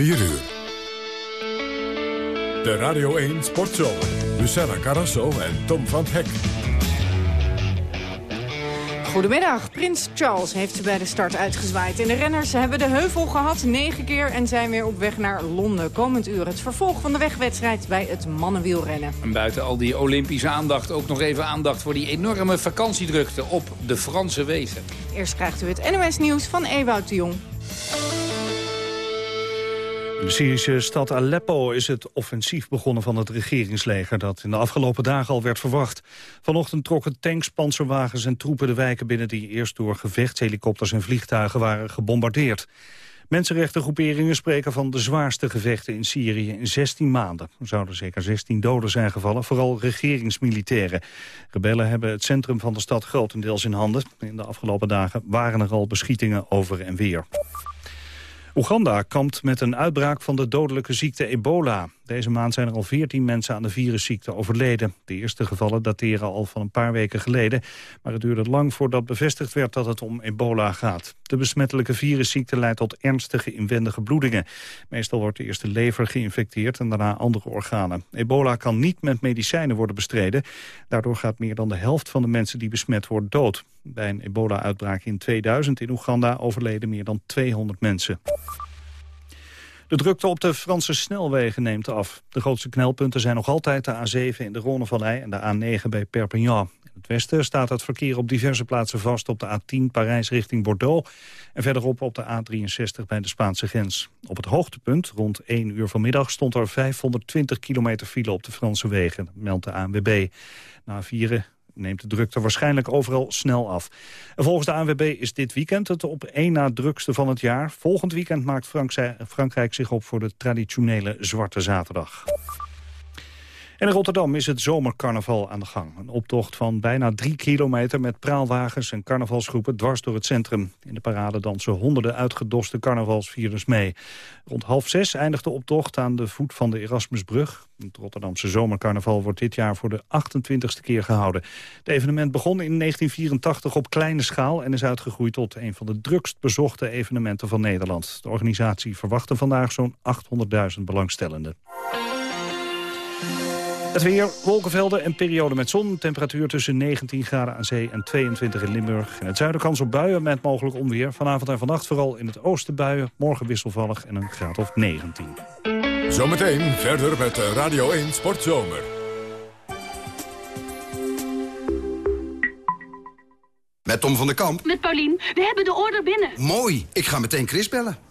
4 uur. De Radio 1 Sportshow. Luciana Carrasso en Tom van Hek. Goedemiddag. Prins Charles heeft bij de start uitgezwaaid. En de renners hebben de heuvel gehad, negen keer... en zijn weer op weg naar Londen. Komend uur het vervolg van de wegwedstrijd bij het mannenwielrennen. En buiten al die Olympische aandacht ook nog even aandacht... voor die enorme vakantiedrukte op de Franse wegen. Eerst krijgt u het NOS Nieuws van Ewout de Jong. In de Syrische stad Aleppo is het offensief begonnen van het regeringsleger... dat in de afgelopen dagen al werd verwacht. Vanochtend trokken tanks, panzerwagens en troepen de wijken binnen... die eerst door gevechtshelikopters en vliegtuigen waren gebombardeerd. Mensenrechtengroeperingen spreken van de zwaarste gevechten in Syrië in 16 maanden. Er zouden zeker 16 doden zijn gevallen, vooral regeringsmilitairen. Rebellen hebben het centrum van de stad grotendeels in handen. In de afgelopen dagen waren er al beschietingen over en weer. Oeganda kampt met een uitbraak van de dodelijke ziekte ebola. Deze maand zijn er al 14 mensen aan de virusziekte overleden. De eerste gevallen dateren al van een paar weken geleden. Maar het duurde lang voordat bevestigd werd dat het om ebola gaat. De besmettelijke virusziekte leidt tot ernstige inwendige bloedingen. Meestal wordt de eerste lever geïnfecteerd en daarna andere organen. Ebola kan niet met medicijnen worden bestreden. Daardoor gaat meer dan de helft van de mensen die besmet worden dood. Bij een ebola-uitbraak in 2000 in Oeganda overleden meer dan 200 mensen. De drukte op de Franse snelwegen neemt af. De grootste knelpunten zijn nog altijd de A7 in de Ronnevallei en de A9 bij Perpignan. In het westen staat het verkeer op diverse plaatsen vast op de A10 Parijs richting Bordeaux... en verderop op de A63 bij de Spaanse grens. Op het hoogtepunt, rond 1 uur vanmiddag, stond er 520 kilometer file op de Franse wegen, meldt de ANWB. Na vieren neemt de drukte waarschijnlijk overal snel af. En volgens de ANWB is dit weekend het op één na drukste van het jaar. Volgend weekend maakt Frankrijk zich op voor de traditionele Zwarte Zaterdag. En in Rotterdam is het zomercarnaval aan de gang. Een optocht van bijna drie kilometer met praalwagens en carnavalsgroepen dwars door het centrum. In de parade dansen honderden uitgedoste carnavalsvierders mee. Rond half zes eindigt de optocht aan de voet van de Erasmusbrug. Het Rotterdamse zomercarnaval wordt dit jaar voor de 28ste keer gehouden. Het evenement begon in 1984 op kleine schaal... en is uitgegroeid tot een van de drukst bezochte evenementen van Nederland. De organisatie verwachtte vandaag zo'n 800.000 belangstellenden. Het weer, wolkenvelden en periode met zon. Temperatuur tussen 19 graden aan zee en 22 in Limburg. In het zuiden kans op buien met mogelijk onweer. Vanavond en vannacht vooral in het oosten buien. Morgen wisselvallig en een graad of 19. Zometeen verder met Radio 1 Sportzomer. Met Tom van der Kamp. Met Paulien. We hebben de order binnen. Mooi. Ik ga meteen Chris bellen.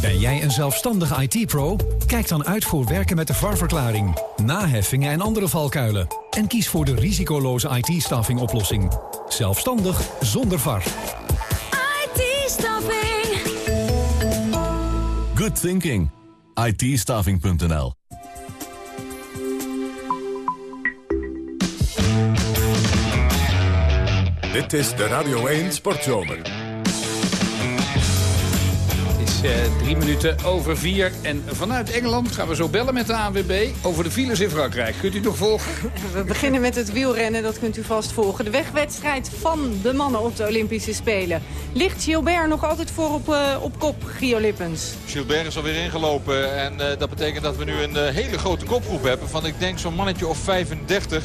Ben jij een zelfstandige IT-pro? Kijk dan uit voor werken met de VAR-verklaring, naheffingen en andere valkuilen. En kies voor de risicoloze IT-staffing oplossing. Zelfstandig zonder VAR. IT-staffing. Good thinking. it Dit is de Radio 1 Sportzomer. Uh, drie minuten over vier. En vanuit Engeland gaan we zo bellen met de ANWB over de files in Frankrijk. Kunt u nog volgen? We beginnen met het wielrennen, dat kunt u vast volgen. De wegwedstrijd van de mannen op de Olympische Spelen. Ligt Gilbert nog altijd voor op, uh, op kop, Gio Lippens? Gilbert is alweer ingelopen en uh, dat betekent dat we nu een hele grote kopgroep hebben... van ik denk zo'n mannetje of 35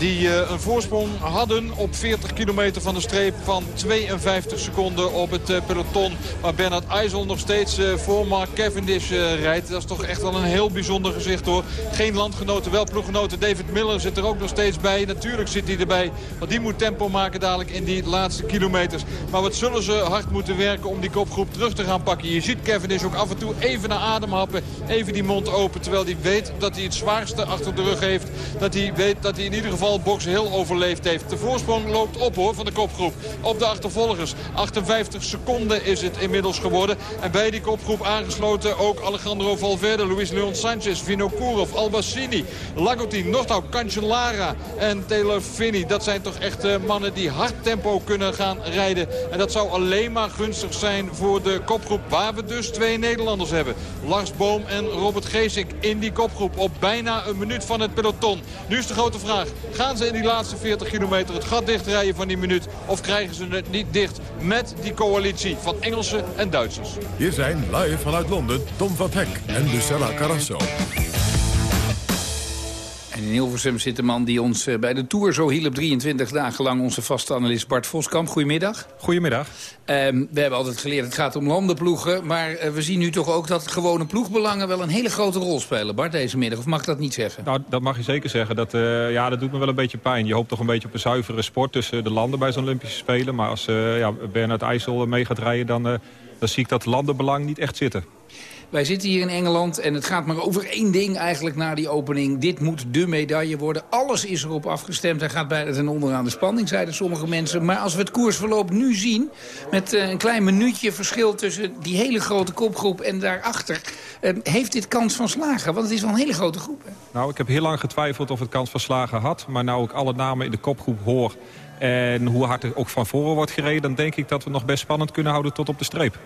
die uh, een voorsprong hadden op 40 kilometer van de streep van 52 seconden op het uh, peloton. Waar Bernard IJssel nog steeds uh, voor Mark Cavendish rijdt. Dat is toch echt wel een heel bijzonder gezicht hoor. Geen landgenoten, wel ploeggenoten. David Miller zit er ook nog steeds bij. Natuurlijk zit hij erbij, want die moet tempo maken dadelijk in die laatste kilometers. Maar wat zullen ze hard moeten werken om die kopgroep terug te gaan pakken. Je ziet Cavendish ook af en toe even naar adem happen. Even die mond open, terwijl hij weet dat hij het zwaarste achter de rug heeft. Dat hij weet dat hij in ieder geval Box heel overleefd heeft. De voorsprong loopt op hoor van de kopgroep. Op de achtervolgers. 58 seconden is het inmiddels geworden. En bij die kopgroep aangesloten. Ook Alejandro Valverde, Luis Leon Sanchez, Vinokourov, Albassini, Lagotin, Nordau, Cancellara en Taylor Finney. Dat zijn toch echt uh, mannen die hard tempo kunnen gaan rijden. En dat zou alleen maar gunstig zijn voor de kopgroep. Waar we dus twee Nederlanders hebben. Lars Boom en Robert Geesink in die kopgroep. Op bijna een minuut van het peloton. Nu is de grote vraag. Gaan ze in die laatste 40 kilometer het gat dichtrijden van die minuut? Of krijgen ze het niet dicht met die coalitie van Engelsen en Duitsers? Hier zijn live vanuit Londen Tom van Hek en Lucella Carrasso. En in Hilversum zit de man die ons eh, bij de Tour zo hielp 23 dagen lang. Onze vaste analist Bart Voskamp. Goedemiddag. Goedemiddag. Um, we hebben altijd geleerd, het gaat om landenploegen. Maar uh, we zien nu toch ook dat gewone ploegbelangen wel een hele grote rol spelen. Bart, deze middag. Of mag ik dat niet zeggen? Nou, dat mag je zeker zeggen. Dat, uh, ja, dat doet me wel een beetje pijn. Je hoopt toch een beetje op een zuivere sport tussen de landen bij zo'n Olympische Spelen. Maar als uh, ja, Bernard IJssel mee gaat rijden, dan, dan zie ik dat landenbelang niet echt zitten. Wij zitten hier in Engeland en het gaat maar over één ding eigenlijk na die opening. Dit moet de medaille worden. Alles is erop afgestemd. Hij gaat bijna ten onder aan de spanning, zeiden sommige mensen. Maar als we het koersverloop nu zien... met een klein minuutje verschil tussen die hele grote kopgroep en daarachter... heeft dit kans van slagen? Want het is wel een hele grote groep. Hè? Nou, ik heb heel lang getwijfeld of het kans van slagen had. Maar nou ik alle namen in de kopgroep hoor... En hoe hard er ook van voren wordt gereden... dan denk ik dat we nog best spannend kunnen houden tot op de streep.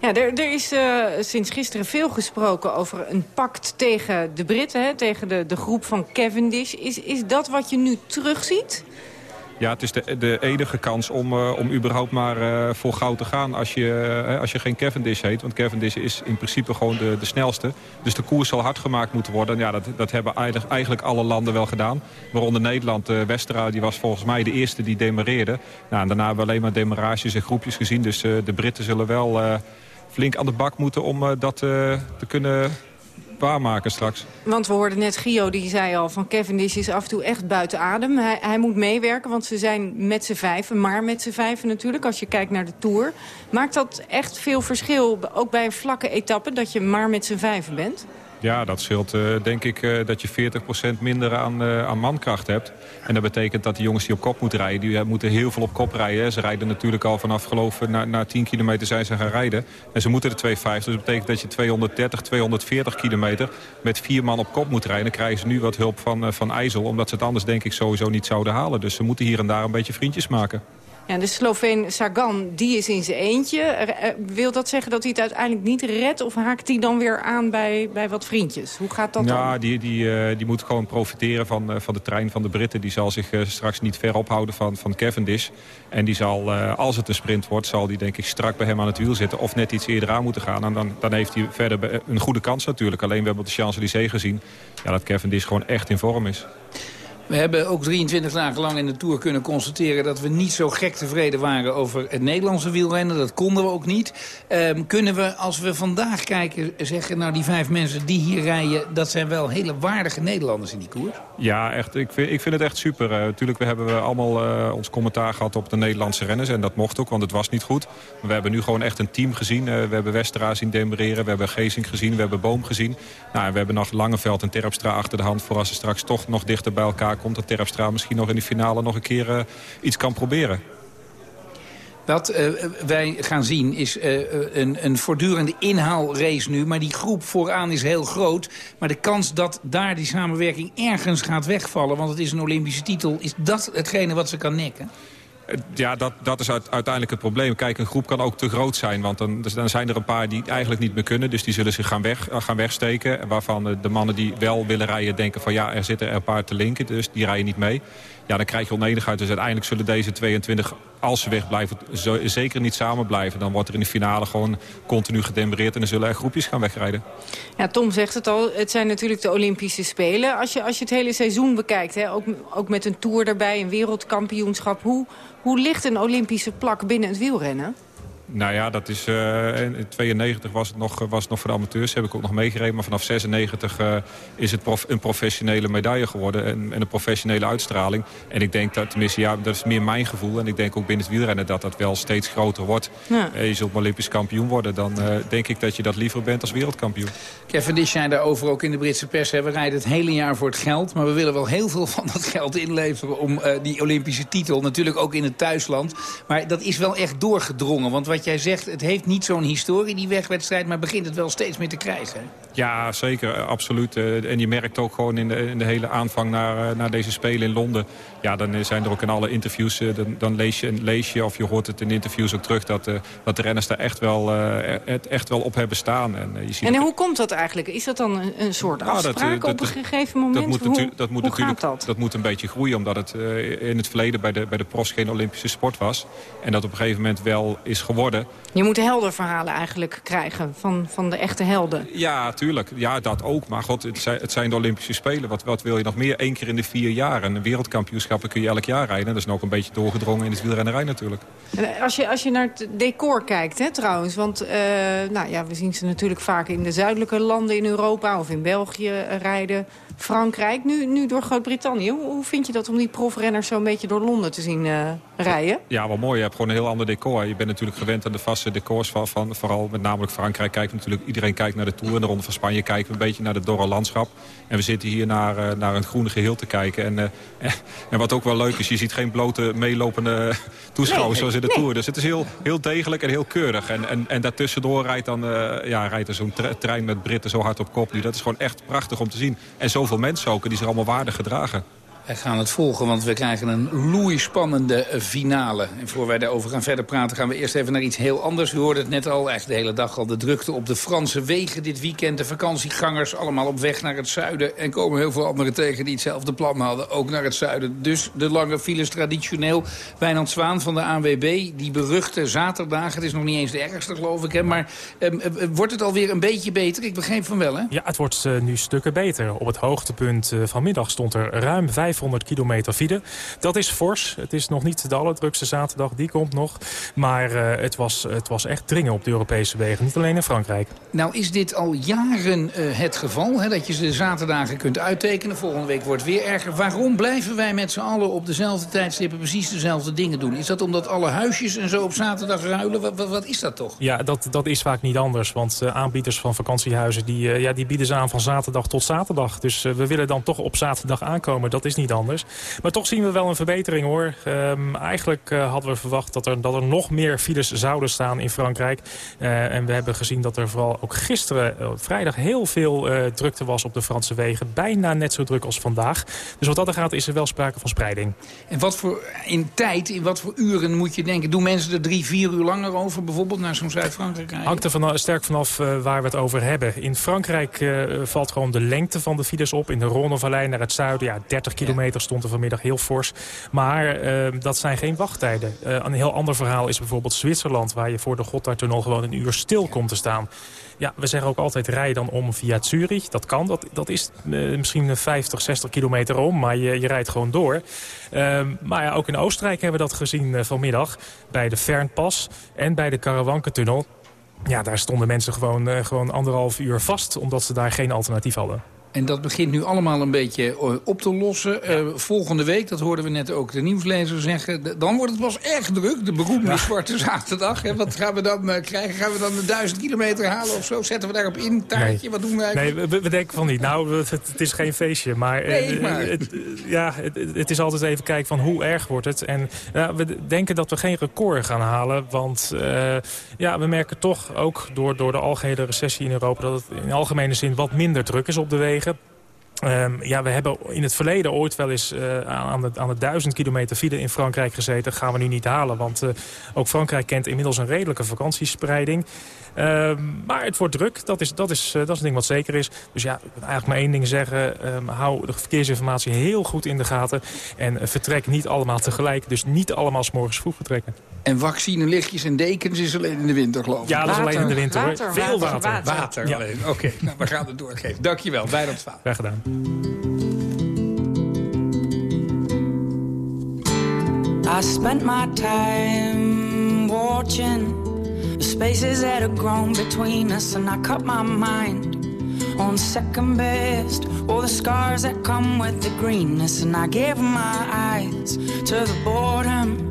Ja, er, er is uh, sinds gisteren veel gesproken over een pact tegen de Britten... Hè, tegen de, de groep van Cavendish. Is, is dat wat je nu terugziet? Ja, het is de, de enige kans om, uh, om überhaupt maar uh, voor goud te gaan als je, uh, als je geen Cavendish heet. Want Cavendish is in principe gewoon de, de snelste. Dus de koers zal hard gemaakt moeten worden. Ja, dat, dat hebben eigenlijk, eigenlijk alle landen wel gedaan. Waaronder Nederland, Westera, die was volgens mij de eerste die demareerde. Nou, en daarna hebben we alleen maar demarages en groepjes gezien. Dus de Britten zullen wel flink aan de bak moeten om dat te kunnen waarmaken straks. Want we hoorden net Gio, die zei al van Cavendish is af en toe echt buiten adem. Hij, hij moet meewerken, want ze zijn met z'n vijven, maar met z'n vijven natuurlijk, als je kijkt naar de Tour. Maakt dat echt veel verschil, ook bij een vlakke etappe, dat je maar met z'n vijven bent? Ja, dat scheelt uh, denk ik uh, dat je 40% minder aan, uh, aan mankracht hebt. En dat betekent dat die jongens die op kop moeten rijden... die moeten heel veel op kop rijden. Ze rijden natuurlijk al vanaf geloof na, na 10 kilometer zijn ze gaan rijden. En ze moeten de 250. Dus dat betekent dat je 230, 240 kilometer met vier man op kop moet rijden. Dan krijgen ze nu wat hulp van, van IJssel. Omdat ze het anders denk ik sowieso niet zouden halen. Dus ze moeten hier en daar een beetje vriendjes maken. Ja, de Sloveen Sagan, die is in zijn eentje. Wil dat zeggen dat hij het uiteindelijk niet redt? Of haakt hij dan weer aan bij, bij wat vriendjes? Hoe gaat dat ja, dan? Die, die, uh, die moet gewoon profiteren van, uh, van de trein van de Britten. Die zal zich uh, straks niet ver ophouden van, van Cavendish. En die zal, als het een sprint wordt, zal die denk ik strak bij hem aan het wiel zitten. Of net iets eerder aan moeten gaan. En dan, dan heeft hij verder een goede kans natuurlijk. Alleen we hebben op de Champs-Élysées gezien ja, dat Cavendish gewoon echt in vorm is. We hebben ook 23 dagen lang in de Tour kunnen constateren... dat we niet zo gek tevreden waren over het Nederlandse wielrennen. Dat konden we ook niet. Um, kunnen we, als we vandaag kijken, zeggen... nou, die vijf mensen die hier rijden... dat zijn wel hele waardige Nederlanders in die koers? Ja, echt. Ik vind, ik vind het echt super. Uh, natuurlijk, we hebben we allemaal uh, ons commentaar gehad op de Nederlandse renners. En dat mocht ook, want het was niet goed. Maar we hebben nu gewoon echt een team gezien. Uh, we hebben Westera zien demereren. We hebben Geesink gezien. We hebben Boom gezien. Nou, we hebben nog Langeveld en Terpstra achter de hand... voor als ze straks toch nog dichter bij elkaar komt... dat Terpstra misschien nog in de finale nog een keer uh, iets kan proberen. Wat uh, wij gaan zien is uh, een, een voortdurende inhaalrace nu. Maar die groep vooraan is heel groot. Maar de kans dat daar die samenwerking ergens gaat wegvallen... want het is een Olympische titel, is dat hetgene wat ze kan nekken? Ja, dat, dat is uiteindelijk het probleem. Kijk, een groep kan ook te groot zijn. Want dan, dan zijn er een paar die eigenlijk niet meer kunnen. Dus die zullen zich gaan, weg, gaan wegsteken. Waarvan de mannen die wel willen rijden denken van... ja, er zitten er een paar te linken, dus die rijden niet mee. Ja, dan krijg je onenigheid. Dus uiteindelijk zullen deze 22, als ze wegblijven... Zeker niet samen blijven. Dan wordt er in de finale gewoon continu gedemereerd... en dan zullen er groepjes gaan wegrijden. Ja, Tom zegt het al. Het zijn natuurlijk de Olympische Spelen. Als je, als je het hele seizoen bekijkt, hè, ook, ook met een tour erbij... een wereldkampioenschap... Hoe, hoe ligt een Olympische plak binnen het wielrennen? Nou ja, dat is, uh, in 92 was het, nog, was het nog voor de amateurs. Heb ik ook nog meegereden. Maar vanaf 96 uh, is het prof, een professionele medaille geworden. En, en, een professionele uitstraling. En ik denk dat, tenminste, ja, dat is meer mijn gevoel. En ik denk ook binnen het wielrennen dat dat wel steeds groter wordt. Ja. Uh, je zult Olympisch kampioen worden. Dan denk ik dat je dat liever bent als wereldkampioen. Kevin Dish zei daarover ook in de Britse pers. Hè. We rijden het hele jaar voor het geld. Maar we willen wel heel veel van dat geld inleveren om die Olympische titel. Natuurlijk ook in het thuisland. Maar dat is wel echt doorgedrongen. Want wat wat jij zegt, het heeft niet zo'n historie, die wegwedstrijd... maar begint het wel steeds meer te krijgen. Ja, zeker, eh, absoluut. En je merkt ook gewoon in de, in de hele aanvang naar, naar deze Spelen in Londen... ja, dan zijn er ook in alle interviews, dan, dan lees, je, lees je of je hoort het in interviews ook terug... dat, dat de renners daar echt wel, het echt wel op hebben staan. En, je ziet en hoe komt dat eigenlijk? Is dat dan een, een soort nou, afspraak op een gegeven moment? Dat moet, hoe, dat moet natuurlijk dat? dat? moet een beetje groeien, omdat het in het verleden bij de, bij de profs geen Olympische sport was. En dat op een gegeven moment wel is geworden. Je moet helderverhalen eigenlijk krijgen van, van de echte helden. Ja, tuurlijk. Ja, dat ook. Maar god, het zijn, de Olympische Spelen. Wat, wat wil je nog meer? Eén keer in de vier jaar. En een wereldkampioenschap kun je elk jaar rijden. Dat is nog een beetje doorgedrongen in het wielrennerij natuurlijk. En als, je, als je naar het decor kijkt, hè, trouwens. Want uh, nou, ja, we zien ze natuurlijk vaak in de zuidelijke landen in Europa... of in België rijden. Frankrijk, nu, nu door Groot-Brittannië. Hoe, hoe, vind je dat om die profrenners zo een beetje door Londen te zien uh, rijden? Ja, wel mooi. Je hebt gewoon een heel ander decor. Je bent natuurlijk gewend aan de vaste decors van, van vooral met namelijk Frankrijk. Kijkt natuurlijk, iedereen kijkt naar de Tour. En de Ronde van Spanje kijken we een beetje naar het dorre landschap. En we zitten hier naar, uh, naar een groene geheel te kijken. En, uh, en wat ook wel leuk is, je ziet geen blote meelopende toeschouwers zoals in de Tour. Dus het is heel, heel degelijk en heel keurig. En, en, en daartussendoor rijdt, dan, ja, rijdt er zo'n trein met Britten zo hard op kop. Nu. Dat is gewoon echt prachtig om te zien. En mensen ook, die zich allemaal waardig gedragen. Gaan het volgen, want we krijgen een loeispannende finale. En voor wij daarover gaan verder praten, gaan we eerst even naar iets heel anders. U hoorde het net al, echt de hele dag al, de drukte op de Franse wegen dit weekend. De vakantiegangers allemaal op weg naar het zuiden. En komen heel veel anderen tegen die hetzelfde plan hadden, ook naar het zuiden. Dus de lange files traditioneel. Wijnand Zwaan van de ANWB, die beruchte zaterdagen. Het is nog niet eens de ergste, geloof ik. Hè? Maar eh, wordt het alweer een beetje beter? Ik begreep van wel, hè? Ja, het wordt uh, nu stukken beter. Op het hoogtepunt vanmiddag stond er ruim 5 500 kilometer file. Dat is fors. Het is nog niet de allerdrukste zaterdag, die komt nog. Maar uh, het, was, het was echt dringen op de Europese wegen, niet alleen in Frankrijk. Nou is dit al jaren uh, het geval, hè, dat je de zaterdagen kunt uittekenen. Volgende week wordt het weer erger. Waarom blijven wij met z'n allen op dezelfde tijdstippen precies dezelfde dingen doen? Is dat omdat alle huisjes en zo op zaterdag ruilen? Wat, wat, wat is dat toch? Ja, dat, dat is vaak niet anders. Want uh, aanbieders van vakantiehuizen, die, ja, die bieden ze aan van zaterdag tot zaterdag. Dus we willen dan toch op zaterdag aankomen. Dat is niet anders. Maar toch zien we wel een verbetering hoor. Um, eigenlijk uh, hadden we verwacht dat er, dat er nog meer files zouden staan in Frankrijk. Uh, en we hebben gezien dat er vooral ook gisteren, uh, vrijdag, heel veel drukte was op de Franse wegen. Bijna net zo druk als vandaag. Dus wat dat er gaat is er wel sprake van spreiding. En wat voor in tijd, in wat voor uren moet je denken? Doen mensen er drie, vier uur langer over bijvoorbeeld naar zo'n Zuid-Frankrijk Hangt er van, sterk vanaf waar we het over hebben. In Frankrijk valt gewoon de lengte van de files op. In de Rhônevallei naar het zuiden, ja, 30 kilometer stond er vanmiddag heel fors. Maar uh, dat zijn geen wachttijden. Uh, een heel ander verhaal is bijvoorbeeld Zwitserland... waar je voor de Gotthardtunnel gewoon een uur stil komt te staan. Ja, we zeggen ook altijd rij dan om via Zurich. Dat kan, dat, dat is uh, misschien 50, 60 kilometer om, maar je, je rijdt gewoon door. Uh, maar ja, ook in Oostenrijk hebben we dat gezien uh, vanmiddag. Bij de Fernpas en bij de Karawankentunnel. Ja, daar stonden mensen gewoon, gewoon anderhalf uur vast... omdat ze daar geen alternatief hadden. En dat begint nu allemaal een beetje eh, op te lossen. Uh, volgende week, dat hoorden we net ook de nieuwslezer zeggen... dan wordt het pas erg druk, de beroemde ja. zwarte zaterdag. Hè? Wat gaan we dan uh, krijgen? Gaan we dan de duizend kilometer halen of zo? Zetten we daarop in, taartje? Nee. Wat doen wij? Nee, we, we, denken van niet. Nou, het, het is geen feestje. Maar, nee, maar. Het, ja, het, het, is altijd even kijken van hoe erg wordt het. En we denken dat we geen record gaan halen. Want ja, we merken toch ook door, door de algehele recessie in Europa... dat het in algemene zin wat minder druk is op de wegen. Um, ja, we hebben in het verleden ooit wel eens uh, aan, de, aan de duizend kilometer file in Frankrijk gezeten. Dat gaan we nu niet halen, want uh, ook Frankrijk kent inmiddels een redelijke vakantiespreiding. Um, maar het wordt druk, dat is, dat, is, uh, dat is een ding wat zeker is. Dus ja, ik wil eigenlijk maar één ding zeggen. Um, hou de verkeersinformatie heel goed in de gaten. En vertrek niet allemaal tegelijk, dus niet allemaal s morgens vroeg vertrekken. En vaccinelichtjes en dekens is alleen in de winter, geloof ik. Ja, dat is alleen in de winter. Water, hoor. Veel water. Water, water. water ja. alleen. Oké, okay, nou, we gaan het doorgeven. Dankjewel, bij dat vaat. Graag gedaan. I spent my time watching the spaces that have grown between us, and I cut my mind on second best. All the scars that come with the greenness, and I gave my eyes to the boredom.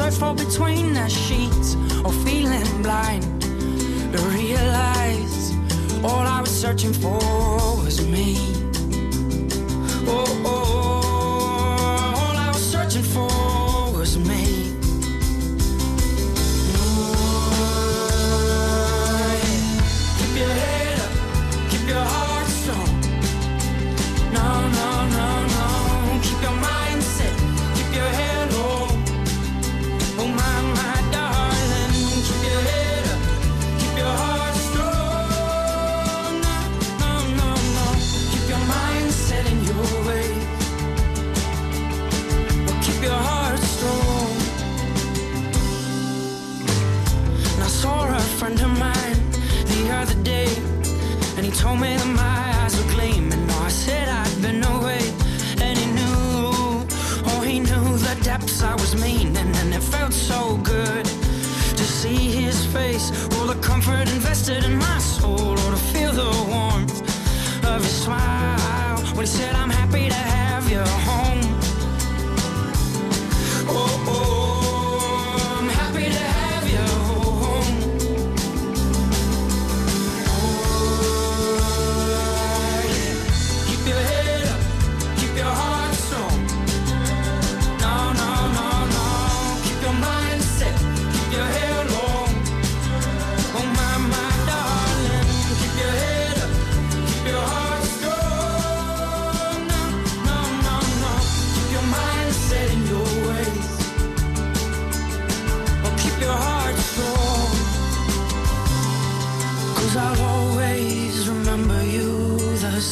Search for between the sheets. Or feeling blind to realize all I was searching for told me that my eyes were gleaming. I said I'd been away, and he knew, oh, he knew the depths I was meaning, and it felt so good to see his face, all the comfort invested in my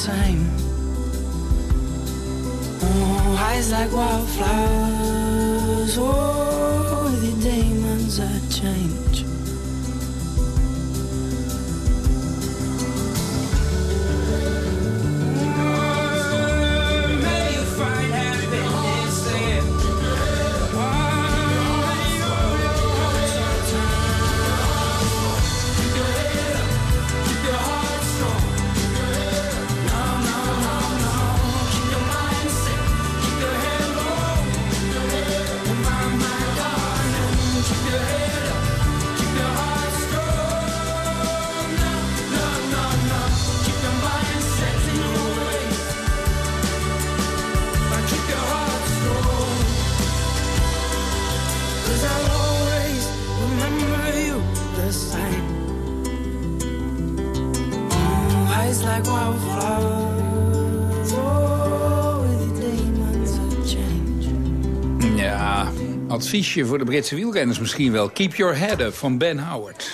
same. Oh, eyes like wildflowers. Oh, adviesje voor de Britse wielrenners misschien wel. Keep your head up van Ben Howard.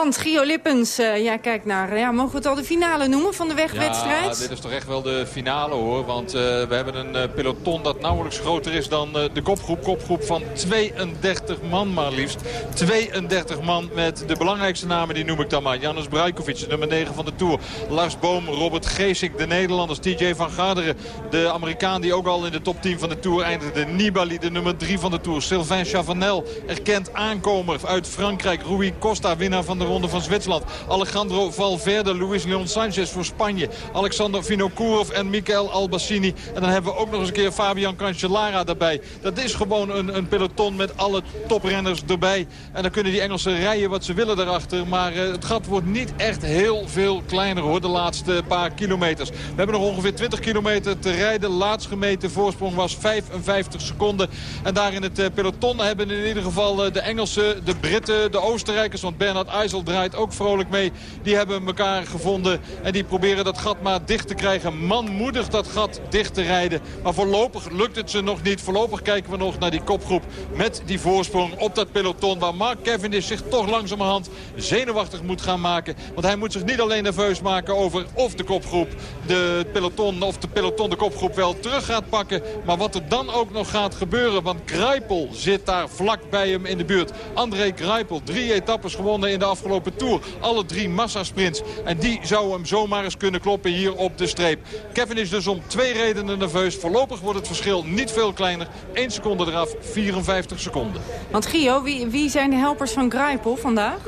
Want Gio Lippens, eh, jij naar, ja, mogen we het al de finale noemen van de wegwedstrijd? Ja, dit is toch echt wel de finale hoor. Want eh, we hebben een eh, peloton dat nauwelijks groter is dan eh, de kopgroep. Kopgroep van 32 man maar liefst. 32 man met de belangrijkste namen, die noem ik dan maar. Janus Brajkovic, nummer 9 van de Tour. Lars Boom, Robert Geesink, de Nederlanders. TJ van Garderen, de Amerikaan die ook al in de top 10 van de Tour eindigde. Nibali, de nummer 3 van de Tour. Sylvain Chavanel, erkend aankomer uit Frankrijk. Rui Costa, winnaar van de Ronde van Zwitserland. Alejandro Valverde, Luis Leon Sanchez voor Spanje. Alexander Vinokourov en Michael Albassini. En dan hebben we ook nog eens een keer Fabian Cancellara daarbij. Dat is gewoon een, een peloton met alle toprenners erbij. En dan kunnen die Engelsen rijden wat ze willen daarachter. Maar uh, het gat wordt niet echt heel veel kleiner hoor, de laatste paar kilometers. We hebben nog ongeveer 20 kilometer te rijden. Laatst gemeten voorsprong was 55 seconden. En daar in het uh, peloton hebben in ieder geval uh, de Engelsen, de Britten, de Oostenrijkers. Want Bernard IJssel draait ook vrolijk mee. Die hebben elkaar gevonden en die proberen dat gat maar dicht te krijgen. Manmoedig dat gat dicht te rijden. Maar voorlopig lukt het ze nog niet. Voorlopig kijken we nog naar die kopgroep met die voorsprong op dat peloton. Waar Mark Cavendish zich toch langzamerhand zenuwachtig moet gaan maken. Want hij moet zich niet alleen nerveus maken over of de kopgroep de peloton of de peloton de kopgroep wel terug gaat pakken. Maar wat er dan ook nog gaat gebeuren. Want Greipel zit daar vlak bij hem in de buurt. André Greipel, drie etappes gewonnen in de afgelopen afgelopen Tour. Alle drie massasprints. En die zou hem zomaar eens kunnen kloppen hier op de streep. Kevin is dus om twee redenen nerveus. Voorlopig wordt het verschil niet veel kleiner. 1 seconde eraf, 54 seconden. Want Gio, wie, wie zijn de helpers van Greipel vandaag?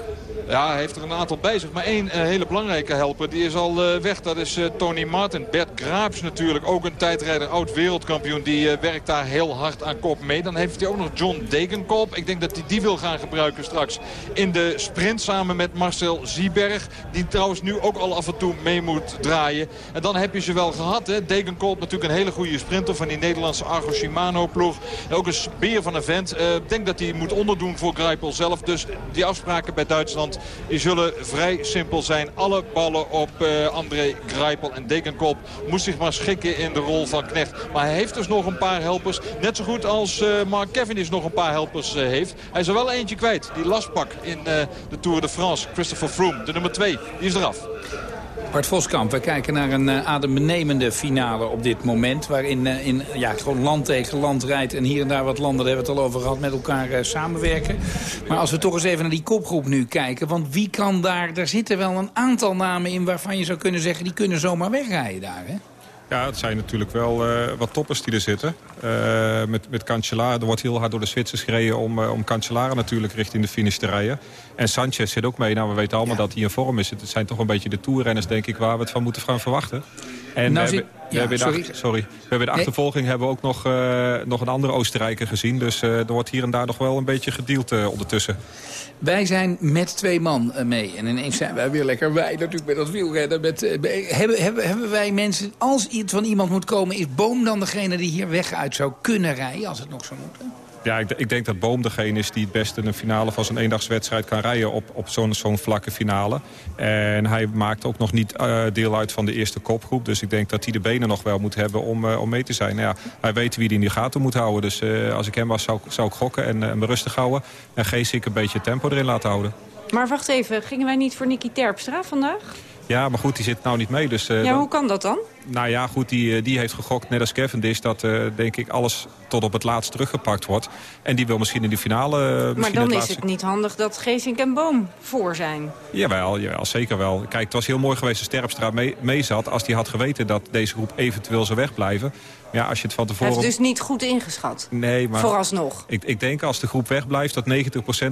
Ja, hij heeft er een aantal bij zich. Maar één uh, hele belangrijke helper, die is al uh, weg. Dat is uh, Tony Martin. Bert Graaps natuurlijk, ook een tijdrijder, oud wereldkampioen. Die werkt daar heel hard aan kop mee. Dan heeft hij ook nog John Degenkop. Ik denk dat hij die wil gaan gebruiken straks in de sprint samen met Marcel Zieberg. Die trouwens nu ook al af en toe mee moet draaien. En dan heb je ze wel gehad. Hè? Degenkop natuurlijk een hele goede sprinter van die Nederlandse Argo Shimano ploeg. Ook een beer van een vent. Ik denk dat hij moet onderdoen voor Greipel zelf. Dus die afspraken bij Duitsland die zullen vrij simpel zijn. Alle ballen op uh, André Greipel en Dekenkop moest zich maar schikken in de rol van Knecht. Maar hij heeft dus nog een paar helpers. Net zo goed als uh, Mark Cavendish nog een paar helpers uh, heeft. Hij is er wel eentje kwijt. Die lastpak in de Tour de France. Christopher Froome, de nummer 2. Die is eraf. Bart Voskamp, we kijken naar een uh, adembenemende finale op dit moment. Waarin uh, in, ja, gewoon land tegen land rijdt. En hier en daar wat landen, daar hebben we het al over gehad, met elkaar uh, samenwerken. Maar als we toch eens even naar die kopgroep nu kijken. Want wie kan daar, daar zitten wel een aantal namen in waarvan je zou kunnen zeggen... die kunnen zomaar wegrijden daar, hè? Ja, het zijn natuurlijk wel wat toppers die er zitten. Uh, met, met Cancellara, er wordt heel hard door de Zwitsers gereden... om, uh, om Cancellara natuurlijk richting de finish te rijden. En Sanchez zit ook mee. Nou, we weten allemaal ja. dat hij in vorm is. Het zijn toch een beetje de toerrenners, denk ik, waar we het van moeten gaan verwachten. En nou, we, hebben, we, sorry. de, sorry. we hebben de achtervolging hebben we ook nog, uh, nog een andere Oostenrijker gezien. Dus uh, er wordt hier en daar nog wel een beetje gedeeld uh, ondertussen. Wij zijn met twee man mee. En ineens zijn wij weer lekker wij natuurlijk met dat wielrennen. Met, hebben, hebben, hebben wij mensen, als iets van iemand moet komen... is Boom dan degene die hier weg uit zou kunnen rijden, als het nog zou moeten? Ja, ik, ik, denk dat Boom degene is die het beste een finale van zo'n eendagswedstrijd kan rijden op, op zo'n zo'n vlakke finale. En hij maakt ook nog niet uh, deel uit van de eerste kopgroep. Dus ik denk dat hij de benen nog wel moet hebben om, uh, om mee te zijn. Nou ja, hij weet wie hij in de gaten moet houden. Dus uh, als ik hem was zou, zou ik gokken en me rustig houden. En Geesik een beetje tempo erin laten houden. Maar wacht even, gingen wij niet voor Nicky Terpstra vandaag? Ja, maar goed, die zit nou niet mee. Dus, ja, dan... hoe kan dat dan? Nou ja, goed, die, die heeft gegokt, net als Cavendish... dat uh, denk ik alles tot op het laatst teruggepakt wordt. En die wil misschien in de finale... Maar dan het is het niet handig dat Geesink en Boom voor zijn. Jawel, jawel, zeker wel. Kijk, het was heel mooi geweest als Sterpstra mee, mee zat... als die had geweten dat deze groep eventueel zou wegblijven. Ja, als je het van tevoren... Hij heeft dus niet goed ingeschat. Nee, maar... Vooralsnog. Ik, ik denk als de groep wegblijft dat 90%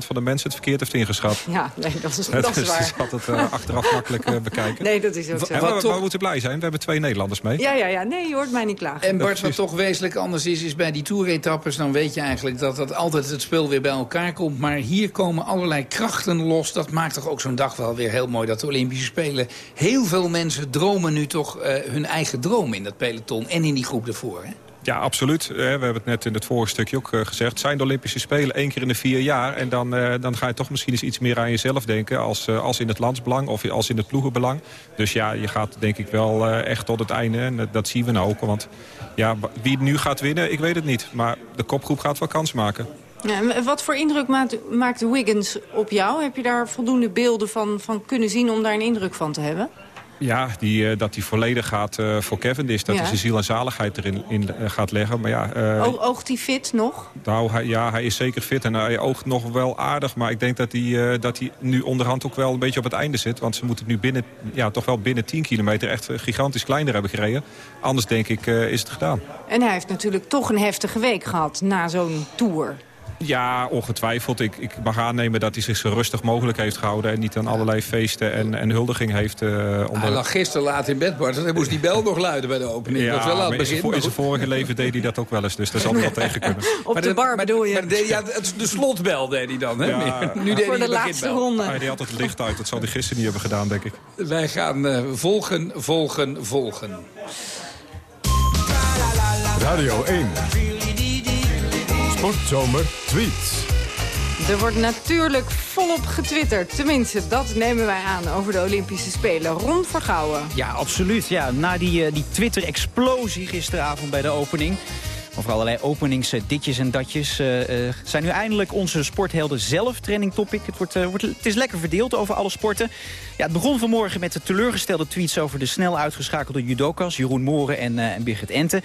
van de mensen het verkeerd heeft ingeschat. Ja, nee, dat is, dat is waar. Dus dat het uh, achteraf makkelijk uh, bekijken. Nee, dat is ook zo. En we, we, moeten blij zijn. We hebben twee Nederlanders mee. Ja, ja, ja. Nee, je hoort mij niet klagen. En Bart, wat toch wezenlijk anders is, is bij die toeretappes... dan weet je eigenlijk dat dat altijd het spul weer bij elkaar komt. Maar hier komen allerlei krachten los. Dat maakt toch ook zo'n dag wel weer heel mooi, dat de Olympische Spelen. Heel veel mensen dromen nu toch uh, hun eigen droom in dat peloton en in die groep ervoor, hè? Ja, absoluut. We hebben het net in het vorige stukje ook gezegd. Het zijn de Olympische Spelen één keer in de vier jaar. En dan, dan ga je toch misschien eens iets meer aan jezelf denken... als, als in het landsbelang of als in het ploegenbelang. Dus ja, je gaat denk ik wel echt tot het einde. En dat zien we nou ook. Want ja, wie nu gaat winnen, ik weet het niet. Maar de kopgroep gaat wel kans maken. Ja, wat voor indruk maakt, maakt Wiggins op jou? Heb je daar voldoende beelden van, van kunnen zien om daar een indruk van te hebben? Ja, die, uh, dat hij volledig gaat uh, voor Cavendish. Dat Ja. hij zijn ziel en zaligheid erin in, uh, gaat leggen. Maar ja, O- oogt hij fit nog? nou, hij, ja, hij is zeker fit en hij oogt nog wel aardig. Maar ik denk dat hij, dat hij nu onderhand ook wel een beetje op het einde zit. Want ze moeten nu binnen, ja, toch wel binnen 10 kilometer echt gigantisch kleiner hebben gereden. Anders denk ik is het gedaan. En hij heeft natuurlijk toch een heftige week gehad na zo'n tour. Ja, ongetwijfeld. Ik, ik mag aannemen dat hij zich zo rustig mogelijk heeft gehouden... en niet aan allerlei feesten en, en huldiging heeft... Uh, onder... Hij lag gisteren laat in bed, Bart. Dan moest die bel nog luiden bij de opening. Ja, dat wel in zijn begin. in vorige leven deed hij dat ook wel eens. Dus daar zal hij wel tegen kunnen. Op Maar de bar maar bedoel je? deed- ja, het- de slotbel deed hij dan. Hè? Ja. Nu deed voor hij de laatste beginbel. ronde. Hij deed altijd het licht uit. Dat zal hij gisteren niet hebben gedaan, denk ik. Wij gaan eh, volgen, volgen, volgen. Radio 1. Sportzomer tweets. Er wordt natuurlijk volop getwitterd. Tenminste, dat nemen wij aan over de Olympische Spelen. Ron Vergouwen. Ja, absoluut. Ja, na die, eh, die Twitter-explosie gisteravond bij de opening... over allerlei openings, eh, ditjes en datjes... eh, zijn nu eindelijk onze sporthelden zelf trending topic. Het, wordt, wordt, het is lekker verdeeld over alle sporten. Ja, het begon vanmorgen met de teleurgestelde tweets... over de snel uitgeschakelde judokas Jeroen Moren en, en Birgit Ente.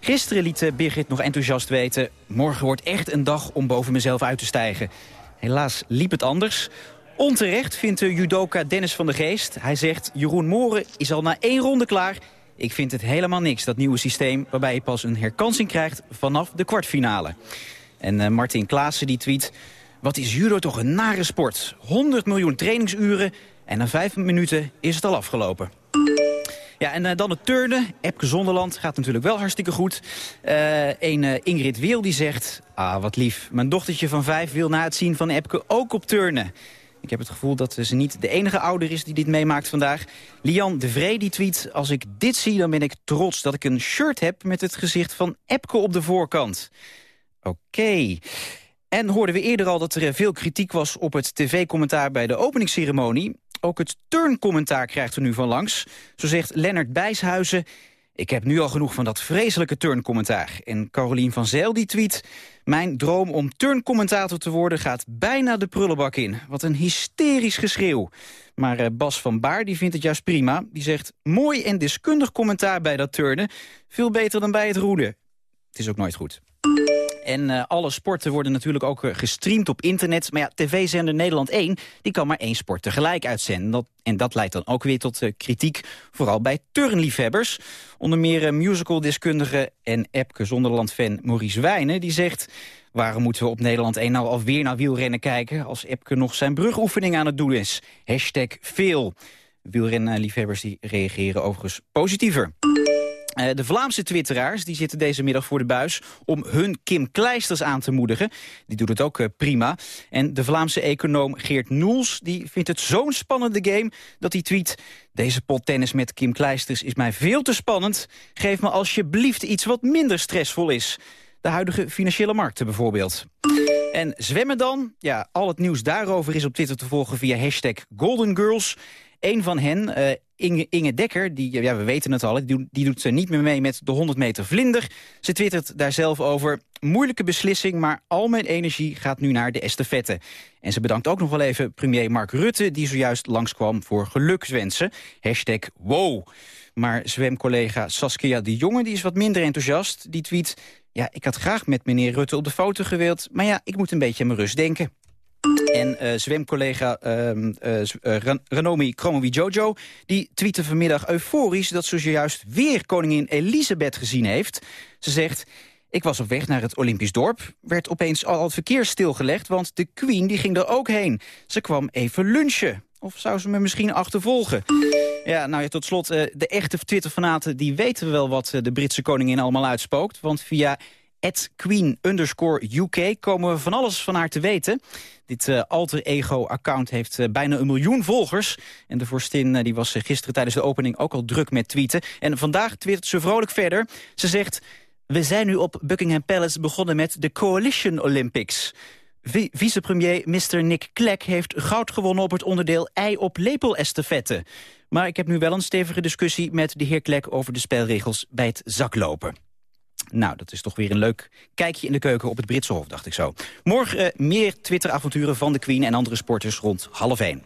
Gisteren liet Birgit nog enthousiast weten... morgen wordt echt een dag om boven mezelf uit te stijgen. Helaas liep het anders. Onterecht vindt de judoka Dennis van der Geest. Hij zegt, Jeroen Moren is al na één ronde klaar. Ik vind het helemaal niks, dat nieuwe systeem... waarbij je pas een herkansing krijgt vanaf de kwartfinale. En uh, Martin Klaassen die tweet... Wat is judo toch een nare sport. 100 miljoen trainingsuren en na vijf minuten is het al afgelopen. Ja, en uh, dan het turnen. Epke Zonderland gaat natuurlijk wel hartstikke goed. Uh, een Ingrid Weel die zegt... Ah, wat lief. Mijn dochtertje van vijf wil na het zien van Epke ook op turnen. Ik heb het gevoel dat ze niet de enige ouder is die dit meemaakt vandaag. Lian de Vree tweet... Als ik dit zie, dan ben ik trots dat ik een shirt heb... met het gezicht van Epke op de voorkant. Oké. En hoorden we eerder al dat er veel kritiek was op het tv-commentaar bij de openingsceremonie. Ook het turncommentaar krijgt er nu van langs. Zo zegt Lennart Bijshuizen... Ik heb nu al genoeg van dat vreselijke turncommentaar. En Carolien van Zijl die tweet... Mijn droom om turncommentator te worden gaat bijna de prullenbak in. Wat een hysterisch geschreeuw. Maar uh, Bas van Baar die vindt het juist prima. Die zegt, mooi en deskundig commentaar bij dat turnen. Veel beter dan bij het roeden. Het is ook nooit goed. En uh, alle sporten worden natuurlijk ook uh, gestreamd op internet. Maar ja, tv-zender Nederland 1 die kan maar één sport tegelijk uitzenden. Dat, en dat leidt dan ook weer tot uh, kritiek, vooral bij turnliefhebbers. Onder meer musicaldeskundige en Epke Zonderland-fan Maurice Wijnen... die zegt, waarom moeten we op Nederland 1 nou alweer naar wielrennen kijken... als Epke nog zijn brugoefening aan het doen is? Hashtag veel. Wielrenliefhebbers die reageren overigens positiever. Uh, de Vlaamse twitteraars die zitten deze middag voor de buis om hun Kim Kleisters aan te moedigen. Die doet het ook uh, prima. En de Vlaamse econoom Geert Noels die vindt het zo'n spannende game dat hij tweet... Deze pot tennis met Kim Kleisters is mij veel te spannend. Geef me alsjeblieft iets wat minder stressvol is. De huidige financiële markten bijvoorbeeld. En zwemmen dan? Ja, al het nieuws daarover is op Twitter te volgen via hashtag Golden Girls... Een van hen, uh, Inge, Dekker, die, ja, we weten het al, die, doet, doet niet meer mee met de 100 meter vlinder. Ze twittert daar zelf over. Moeilijke beslissing, maar al mijn energie gaat nu naar de estafette. En ze bedankt ook nog wel even premier Mark Rutte... die zojuist langskwam voor gelukswensen. Hashtag wow. Maar zwemcollega Saskia de Jonge die is wat minder enthousiast. Die tweet, ja, ik had graag met meneer Rutte op de foto gewild... maar ja, ik moet een beetje aan mijn rust denken. En uh, zwemcollega uh, uh, Ranomi Kromowi Jojo... die tweette vanmiddag euforisch dat ze zojuist weer koningin Elisabeth gezien heeft. Ze zegt... Ik was op weg naar het Olympisch dorp. Werd opeens al het verkeer stilgelegd, want de queen die ging er ook heen. Ze kwam even lunchen. Of zou ze me misschien achtervolgen? Ja, nou ja, tot slot, de echte Twitter-fanaten... die weten wel wat de Britse koningin allemaal uitspookt. Want via Queen UK komen we van alles van haar te weten. Dit uh, alter ego-account heeft uh, bijna een miljoen volgers. En de vorstin uh, die was gisteren tijdens de opening ook al druk met tweeten. En vandaag twittert ze vrolijk verder. Ze zegt, we zijn nu op Buckingham Palace begonnen met de Coalition Olympics. Vi Vicepremier Mr. Nick Clegg heeft goud gewonnen op het onderdeel ei op lepel estafette. Maar ik heb nu wel een stevige discussie met de heer Clegg over de spelregels bij het zaklopen. Nou, dat is toch weer een leuk kijkje in de keuken op het Britse Hof, dacht ik zo. Morgen uh, meer Twitter-avonturen van de Queen en andere sporters rond half één.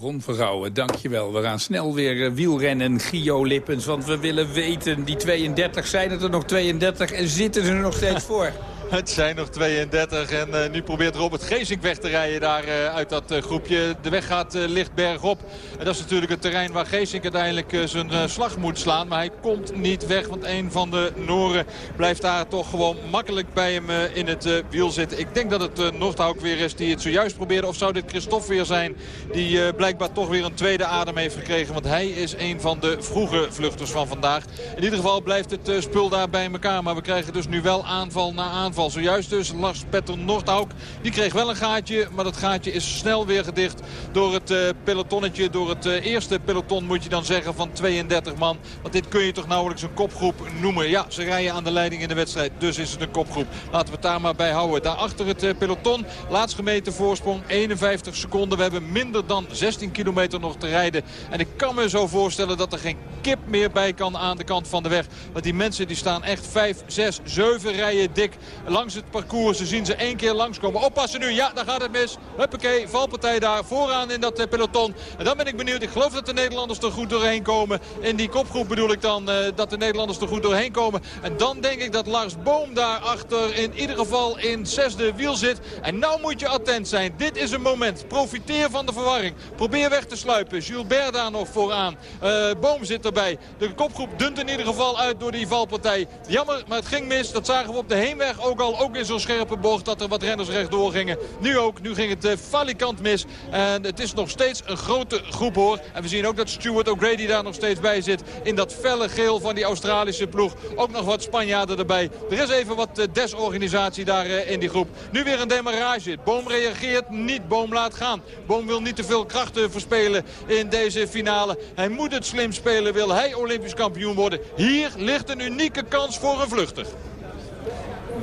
Ron Vergouwen, dankjewel. We gaan snel weer uh, wielrennen, Gio Lippens. Want we willen weten, die 32, zijn het er nog 32 en zitten ze er nog steeds voor? Het zijn nog 32 en uh, nu probeert Robert Geesink weg te rijden daar uh, uit dat uh, groepje. De weg gaat licht bergop. En dat is natuurlijk het terrein waar Geesink uiteindelijk zijn slag moet slaan. Maar hij komt niet weg, want een van de Noren blijft daar toch gewoon makkelijk bij hem in het wiel zitten. Ik denk dat het Noordhouk weer is die het zojuist probeerde. Of zou dit Christophe weer zijn die blijkbaar toch weer een tweede adem heeft gekregen. Want hij is een van de vroege vluchters van vandaag. In ieder geval blijft het spul daar bij elkaar. Maar we krijgen dus nu wel aanval na aanval aanval. Zojuist dus Lars Petter Nordhauk. Die kreeg wel een gaatje, maar dat gaatje is snel weer gedicht door het uh, pelotonnetje. Door het uh, eerste peloton moet je dan zeggen van 32 man. Want dit kun je toch nauwelijks een kopgroep noemen. Ja, ze rijden aan de leiding in de wedstrijd, dus is het een kopgroep. Laten we het daar maar bij houden. Daarachter het uh, peloton, laatst gemeten voorsprong 51 seconden. We hebben minder dan 16 kilometer nog te rijden. En ik kan me zo voorstellen dat er geen kip meer bij kan aan de kant van de weg. Want die mensen die staan echt 5, 6, 7 rijen dik langs het parcours. Ze zien ze één keer langskomen. Oppassen nu. Ja, daar gaat het mis. Huppakee, valpartij daar vooraan in dat peloton. En dan ben ik benieuwd. Ik geloof dat de Nederlanders er goed doorheen komen. In die kopgroep bedoel ik dan dat de Nederlanders er goed doorheen komen. En dan denk ik dat Lars Boom daar achter in ieder geval in zesde wiel zit. En nou moet je attent zijn. Dit is een moment. Profiteer van de verwarring. Probeer weg te sluipen. Gilbert daar nog vooraan. Uh, Boom zit erbij. De kopgroep dunt in ieder geval uit door die valpartij. Jammer, maar het ging mis. Dat zagen we op de heenweg ook al. Ook in zo'n scherpe bocht dat er wat renners rechtdoor gingen. Nu ook. Nu ging het uh, falikant mis. En het is nog steeds een grote groep hoor. En we zien ook dat Stuart O'Grady daar nog steeds bij zit. In dat felle geel van die Australische ploeg. Ook nog wat Spanjaarden erbij. Er is even wat uh, desorganisatie daar in die groep. Nu weer een demarrage. Boom reageert niet. Boom laat gaan. Boom wil niet te veel krachten verspelen in deze finale. Hij moet het slim spelen. Wil hij Olympisch kampioen worden. Hier ligt een unieke kans voor een vluchter.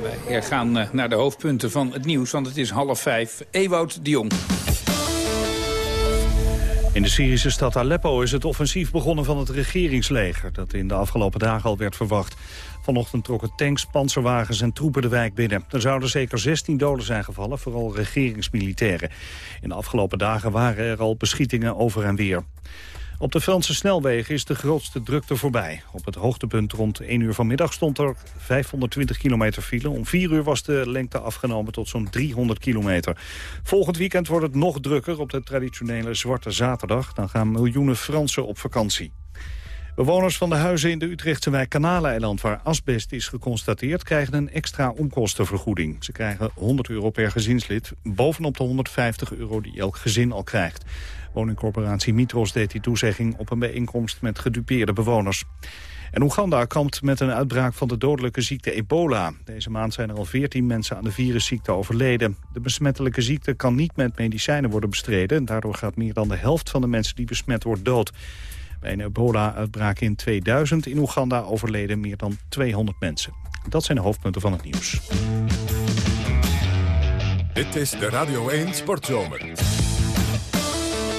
Wij gaan eh, naar de hoofdpunten van het nieuws, want het is half vijf. Ewout de Jong. In de Syrische stad Aleppo is het offensief begonnen van het regeringsleger... dat in de afgelopen dagen al werd verwacht. Vanochtend trokken tanks, panzerwagens en troepen de wijk binnen. Er zouden zeker 16 doden zijn gevallen, vooral regeringsmilitairen. In de afgelopen dagen waren er al beschietingen over en weer. Op de Franse snelwegen is de grootste drukte voorbij. Op het hoogtepunt rond 1 uur vanmiddag stond er 520 kilometer file. Om 4 uur was de lengte afgenomen tot zo'n 300 kilometer. Volgend weekend wordt het nog drukker op de traditionele Zwarte Zaterdag. Dan gaan miljoenen Fransen op vakantie. Bewoners van de huizen in de Utrechtse wijk Kanaleiland... waar asbest is geconstateerd, krijgen een extra onkostenvergoeding. Ze krijgen 100 euro per gezinslid, bovenop de 150 euro die elk gezin al krijgt. Woningcorporatie Mitros deed die toezegging op een bijeenkomst met gedupeerde bewoners. En Oeganda kampt met een uitbraak van de dodelijke ziekte ebola. Deze maand zijn er al 14 mensen aan de virusziekte overleden. De besmettelijke ziekte kan niet met medicijnen worden bestreden. Daardoor gaat meer dan de helft van de mensen die besmet wordt dood. Bij een ebola-uitbraak in 2000 in Oeganda overleden meer dan 200 mensen. Dat zijn de hoofdpunten van het nieuws. Dit is de Radio 1 Sportzomer.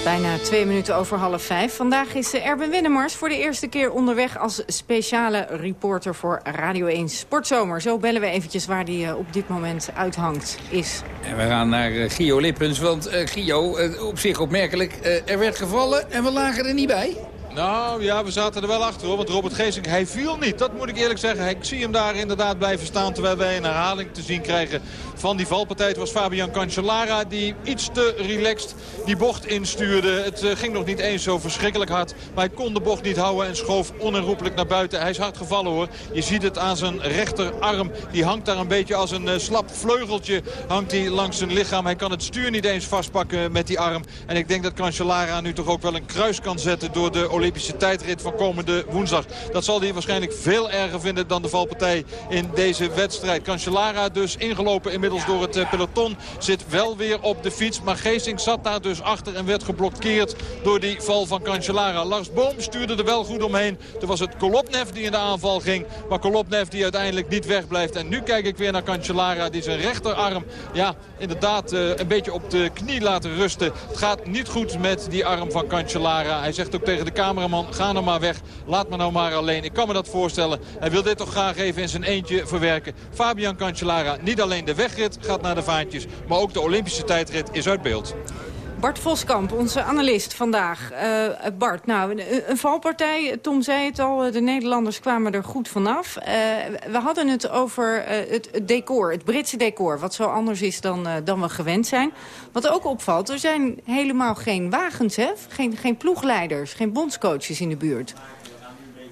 Bijna twee minuten over half vijf. Vandaag is Erben Winnemars voor de eerste keer onderweg... als speciale reporter voor Radio 1 Sportzomer. Zo bellen we eventjes waar die uh, op dit moment uithangt, is. En we gaan naar uh, Gio Lippens, want uh, Gio, op zich opmerkelijk... er werd gevallen en we lagen er niet bij. Nou ja, we zaten er wel achter hoor. Want Robert Geesink, hij viel niet. Dat moet ik eerlijk zeggen. Ik zie hem daar inderdaad blijven staan. Terwijl wij een herhaling te zien krijgen van die valpartij. Het was Fabian Cancellara die iets te relaxed die bocht instuurde. Het uh, ging nog niet eens zo verschrikkelijk hard. Maar hij kon de bocht niet houden en schoof onherroepelijk naar buiten. Hij is hard gevallen hoor. Je ziet het aan zijn rechterarm. Die hangt daar een beetje als een uh, slap vleugeltje hangt hij langs zijn lichaam. Hij kan het stuur niet eens vastpakken met die arm. En ik denk dat Cancellara nu toch ook wel een kruis kan zetten door de Olympische tijdrit van komende woensdag. Dat zal hij waarschijnlijk veel erger vinden dan de valpartij in deze wedstrijd. Cancellara dus ingelopen inmiddels door het eh, peloton. Zit wel weer op de fiets. Maar Geesink zat daar dus achter en werd geblokkeerd door die val van Cancellara. Lars Boom stuurde er wel goed omheen. Toen was het Kolopnev die in de aanval ging. Maar Kolopnev die uiteindelijk niet wegblijft. En nu kijk ik weer naar Cancellara. Die zijn rechterarm ja, inderdaad uh, een beetje op de knie laten rusten. Het gaat niet goed met die arm van Cancellara. Hij zegt ook tegen de cameraman, ga nou maar weg. Laat me nou maar alleen. Ik kan me dat voorstellen. Hij wil dit toch graag even in zijn eentje verwerken. Fabian Cancellara, niet alleen de wegrit gaat naar de vaantjes, maar ook de Olympische tijdrit is uit beeld. Bart Voskamp, onze analist vandaag. Uh, Bart, nou, een, valpartij, Tom zei het al, de Nederlanders kwamen er goed vanaf. Uh, we hadden het over het, het, decor, het Britse decor, wat zo anders is dan, dan we gewend zijn. Wat ook opvalt, er zijn helemaal geen wagens, hè? Geen, geen ploegleiders, geen bondscoaches in de buurt.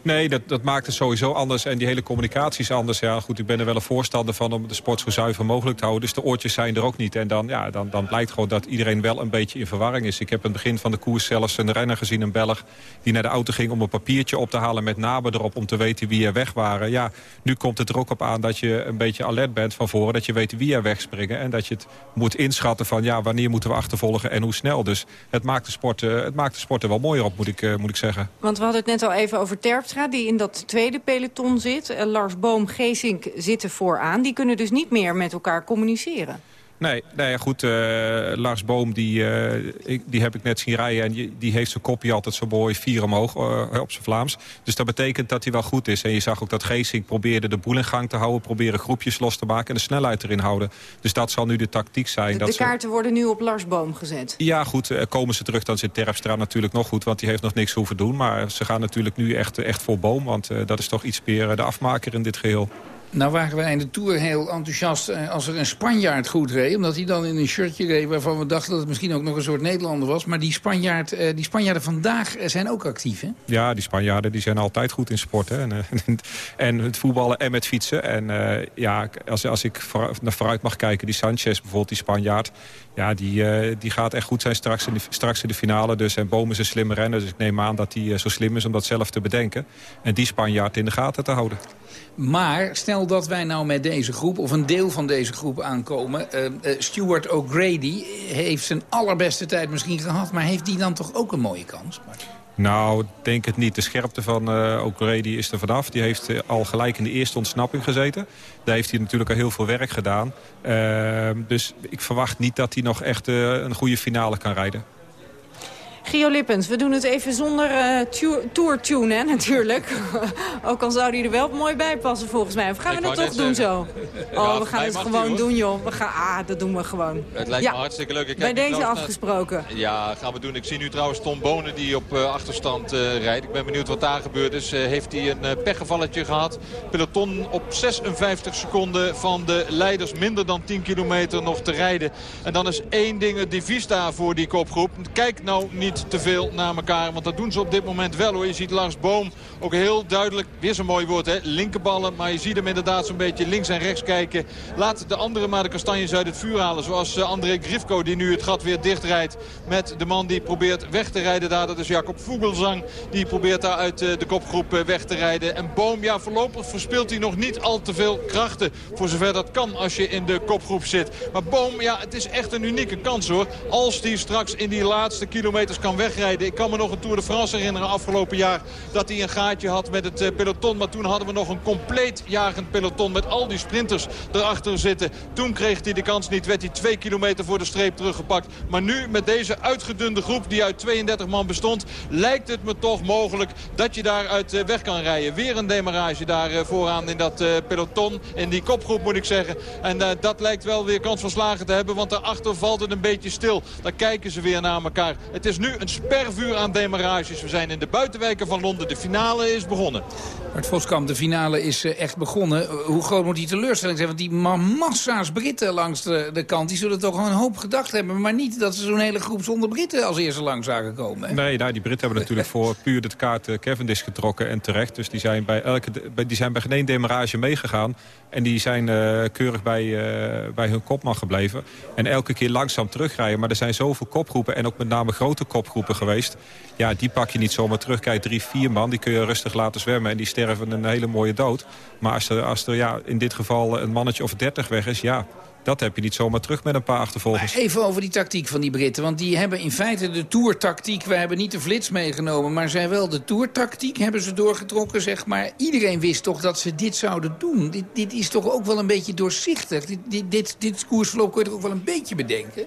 Nee, dat, dat maakt het sowieso anders. En die hele communicatie is anders. Ja, goed, ik ben er wel een voorstander van om de sport zo zuiver mogelijk te houden. Dus de oortjes zijn er ook niet. En dan, ja, dan, dan blijkt gewoon dat iedereen wel een beetje in verwarring is. Ik heb aan het begin van de koers zelfs een renner gezien, een Belg... die naar de auto ging om een papiertje op te halen met namen erop... om te weten wie er weg waren. Ja, nu komt het er ook op aan dat je een beetje alert bent van voren. Dat je weet wie er wegspringen. En dat je het moet inschatten van ja, wanneer moeten we achtervolgen en hoe snel. Dus het maakt de sport, uh, het maakt de sport er wel mooier op, moet ik, uh, moet ik zeggen. Want we hadden het net al even over Die in dat tweede peloton zit. Uh, Lars Boom, Geesink zitten vooraan. Die kunnen dus niet meer met elkaar communiceren. Nee, nee goed. Uh, Lars Boom, die, uh, ik, die heb ik net zien rijden. En die, die heeft zijn kopje altijd zo mooi vier omhoog uh, op zijn Vlaams. Dus dat betekent dat hij wel goed is. En je zag ook dat Geesink probeerde de boel in gang te houden. Proberen groepjes los te maken en de snelheid erin houden. Dus dat zal nu de tactiek zijn. De, dat de kaarten worden nu op Lars Boom gezet. Ja, goed. komen ze terug, dan zit Terpstra natuurlijk nog goed. Want die heeft nog niks hoeven doen. Maar ze gaan natuurlijk nu echt, echt voor Boom. Want dat is toch iets meer de afmaker in dit geheel. Nou waren wij in de Tour heel enthousiast eh, als er een Spanjaard goed reed. Omdat hij dan in een shirtje reed waarvan we dachten dat het misschien ook nog een soort Nederlander was. Maar die, Spanjaard, eh, die Spanjaarden vandaag eh, zijn ook actief, hè? Ja, die Spanjaarden die zijn altijd goed in sport. Hè? En, het voetballen en met fietsen. En ja, als, als ik naar vooruit mag kijken, die Sanchez bijvoorbeeld, die Spanjaard. Ja, die, die gaat echt goed zijn straks in de, straks in de finale. Dus en Bomen is een slimme renner. Dus ik neem aan dat hij zo slim is om dat zelf te bedenken. En die Spanjaard in de gaten te houden. Maar stel dat wij nou met deze groep, of een deel van deze groep aankomen... Uh, uh, Stuart O'Grady heeft zijn allerbeste tijd misschien gehad... maar heeft die dan toch ook een mooie kans? Nou, denk het niet. De scherpte van uh, O'Grady is er vanaf. Die heeft al gelijk in de eerste ontsnapping gezeten. Daar heeft hij natuurlijk al heel veel werk gedaan. Dus ik verwacht niet dat hij nog echt een goede finale kan rijden. Gio Lippens, we doen het even zonder uh, tour-tune, hè, natuurlijk. Ook al zou die er wel mooi bij passen, volgens mij. Of gaan we dat toch doen zo? Oh, we gaan het gewoon doen, joh. We gaan, ah, dat doen we gewoon. Het lijkt me hartstikke leuk. Ik bij deze afgesproken. Ja, gaan we doen. Ik zie nu trouwens Tom Bonen die op uh, achterstand uh, rijdt. Ik ben benieuwd wat daar gebeurd is. heeft hij een pechgevalletje gehad. Peloton op 56 seconden van de leiders. Minder dan 10 kilometer nog te rijden. En dan is één ding het devies daar voor die kopgroep. Kijk nou niet te veel naar elkaar. Want dat doen ze op dit moment wel hoor. Je ziet Lars Boom ook heel duidelijk, weer zo'n mooi woord hè, linkerballen. Maar je ziet hem inderdaad zo'n beetje links en rechts kijken. Laat de anderen maar de kastanjes uit het vuur halen. Zoals uh, André Grifko die nu het gat weer dichtrijdt. Met de man die probeert weg te rijden daar. Dat is Jacob Vogelsang. Die probeert daar uit uh, de kopgroep uh, weg te rijden. En Boom, ja voorlopig verspeelt hij nog niet al te veel krachten. Voor zover dat kan als je in de kopgroep zit. Maar Boom, ja het is echt een unieke kans hoor. Als die straks in die laatste kilometers kan wegrijden. Ik kan me nog een Tour de France herinneren afgelopen jaar. Dat hij een gaatje had met het eh, peloton. Maar toen hadden we nog een compleet jagend peloton. Met al die sprinters erachter zitten. Toen kreeg hij de kans niet. Werd hij twee kilometer voor de streep teruggepakt. Maar nu met deze uitgedunde groep die uit 32 man bestond. Lijkt het me toch mogelijk dat je daaruit eh, weg kan rijden. Weer een demarage daar eh, vooraan in dat peloton. In die kopgroep moet ik zeggen. En dat lijkt wel weer kans van slagen te hebben. Want daarachter valt het een beetje stil. Daar kijken ze weer naar elkaar. Het is nu een spervuur aan demarages. We zijn in de buitenwijken van Londen. De finale is begonnen. Het Voskamp, de finale is eh, echt begonnen. Hoe groot moet die teleurstelling zijn? Want die massa's Britten langs de, de kant... die zullen toch een hoop gedacht hebben. Maar niet dat ze zo'n hele groep zonder Britten als eerste lang zagen komen. Nee, nou, die Britten hebben natuurlijk voor puur de kaart uh, Cavendish getrokken. En terecht. Dus die zijn bij, elke, die zijn bij geen demarage meegegaan. En die zijn uh, keurig bij, uh, bij hun kopman gebleven. En elke keer langzaam terugrijden. Maar er zijn zoveel kopgroepen en ook met name grote kopgroepen geweest. Ja, die pak je niet zomaar terug. Kijk, drie, vier man, die kun je rustig laten zwemmen. En die sterven een hele mooie dood. Maar als er, als er ja, in dit geval een mannetje of dertig weg is... ja, dat heb je niet zomaar terug met een paar achtervolgers. Even over die tactiek van die Britten. Want die hebben in feite de toertactiek. We hebben niet de flits meegenomen. Maar zij wel de toertactiek hebben ze doorgetrokken. Zeg maar. Iedereen wist toch dat ze dit zouden doen. Dit, dit is toch ook wel een beetje doorzichtig. Dit, dit, dit, dit kun je toch ook wel een beetje bedenken?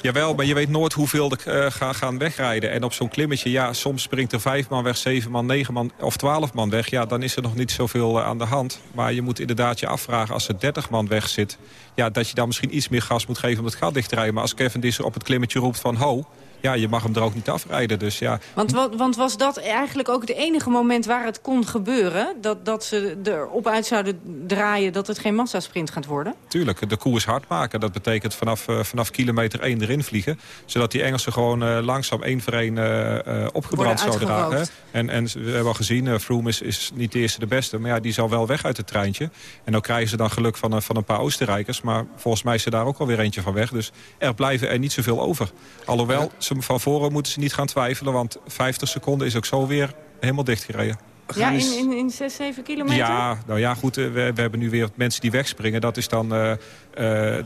Jawel, maar je weet nooit hoeveel er uh, gaan, gaan wegrijden. En op zo'n klimmetje, ja, soms springt er vijf man weg, zeven man, negen man of twaalf man weg. Ja, dan is er nog niet zoveel uh, aan de hand. Maar je moet inderdaad je afvragen, als er dertig man weg zit... Ja, dat je dan misschien iets meer gas moet geven om het gat dicht te rijden. Maar als Kevin Disser op het klimmetje roept van... ho, ja, je mag hem er ook niet afrijden. Dus ja. want, want was dat eigenlijk ook het enige moment waar het kon gebeuren? Dat, dat ze erop uit zouden draaien dat het geen massasprint gaat worden? Tuurlijk, de koers hard maken. Dat betekent vanaf, uh, vanaf kilometer 1 erin vliegen. Zodat die Engelsen gewoon uh, langzaam één voor één uh, opgebrand zouden raken. En, en we hebben al gezien, Froome is, is niet de eerste de beste. Maar ja, die zal wel weg uit het treintje. En dan krijgen ze dan geluk van, van een paar Oostenrijkers. Maar volgens mij is er daar ook alweer eentje van weg. Dus er blijven er niet zoveel over. Alhoewel van voren moeten ze niet gaan twijfelen. Want 50 seconden is ook zo weer helemaal dichtgereden. Ja, in, in, in 6, 7 kilometer? Ja, nou ja, goed. Eh, we, we hebben nu weer mensen die wegspringen. Dat is dan uh, uh,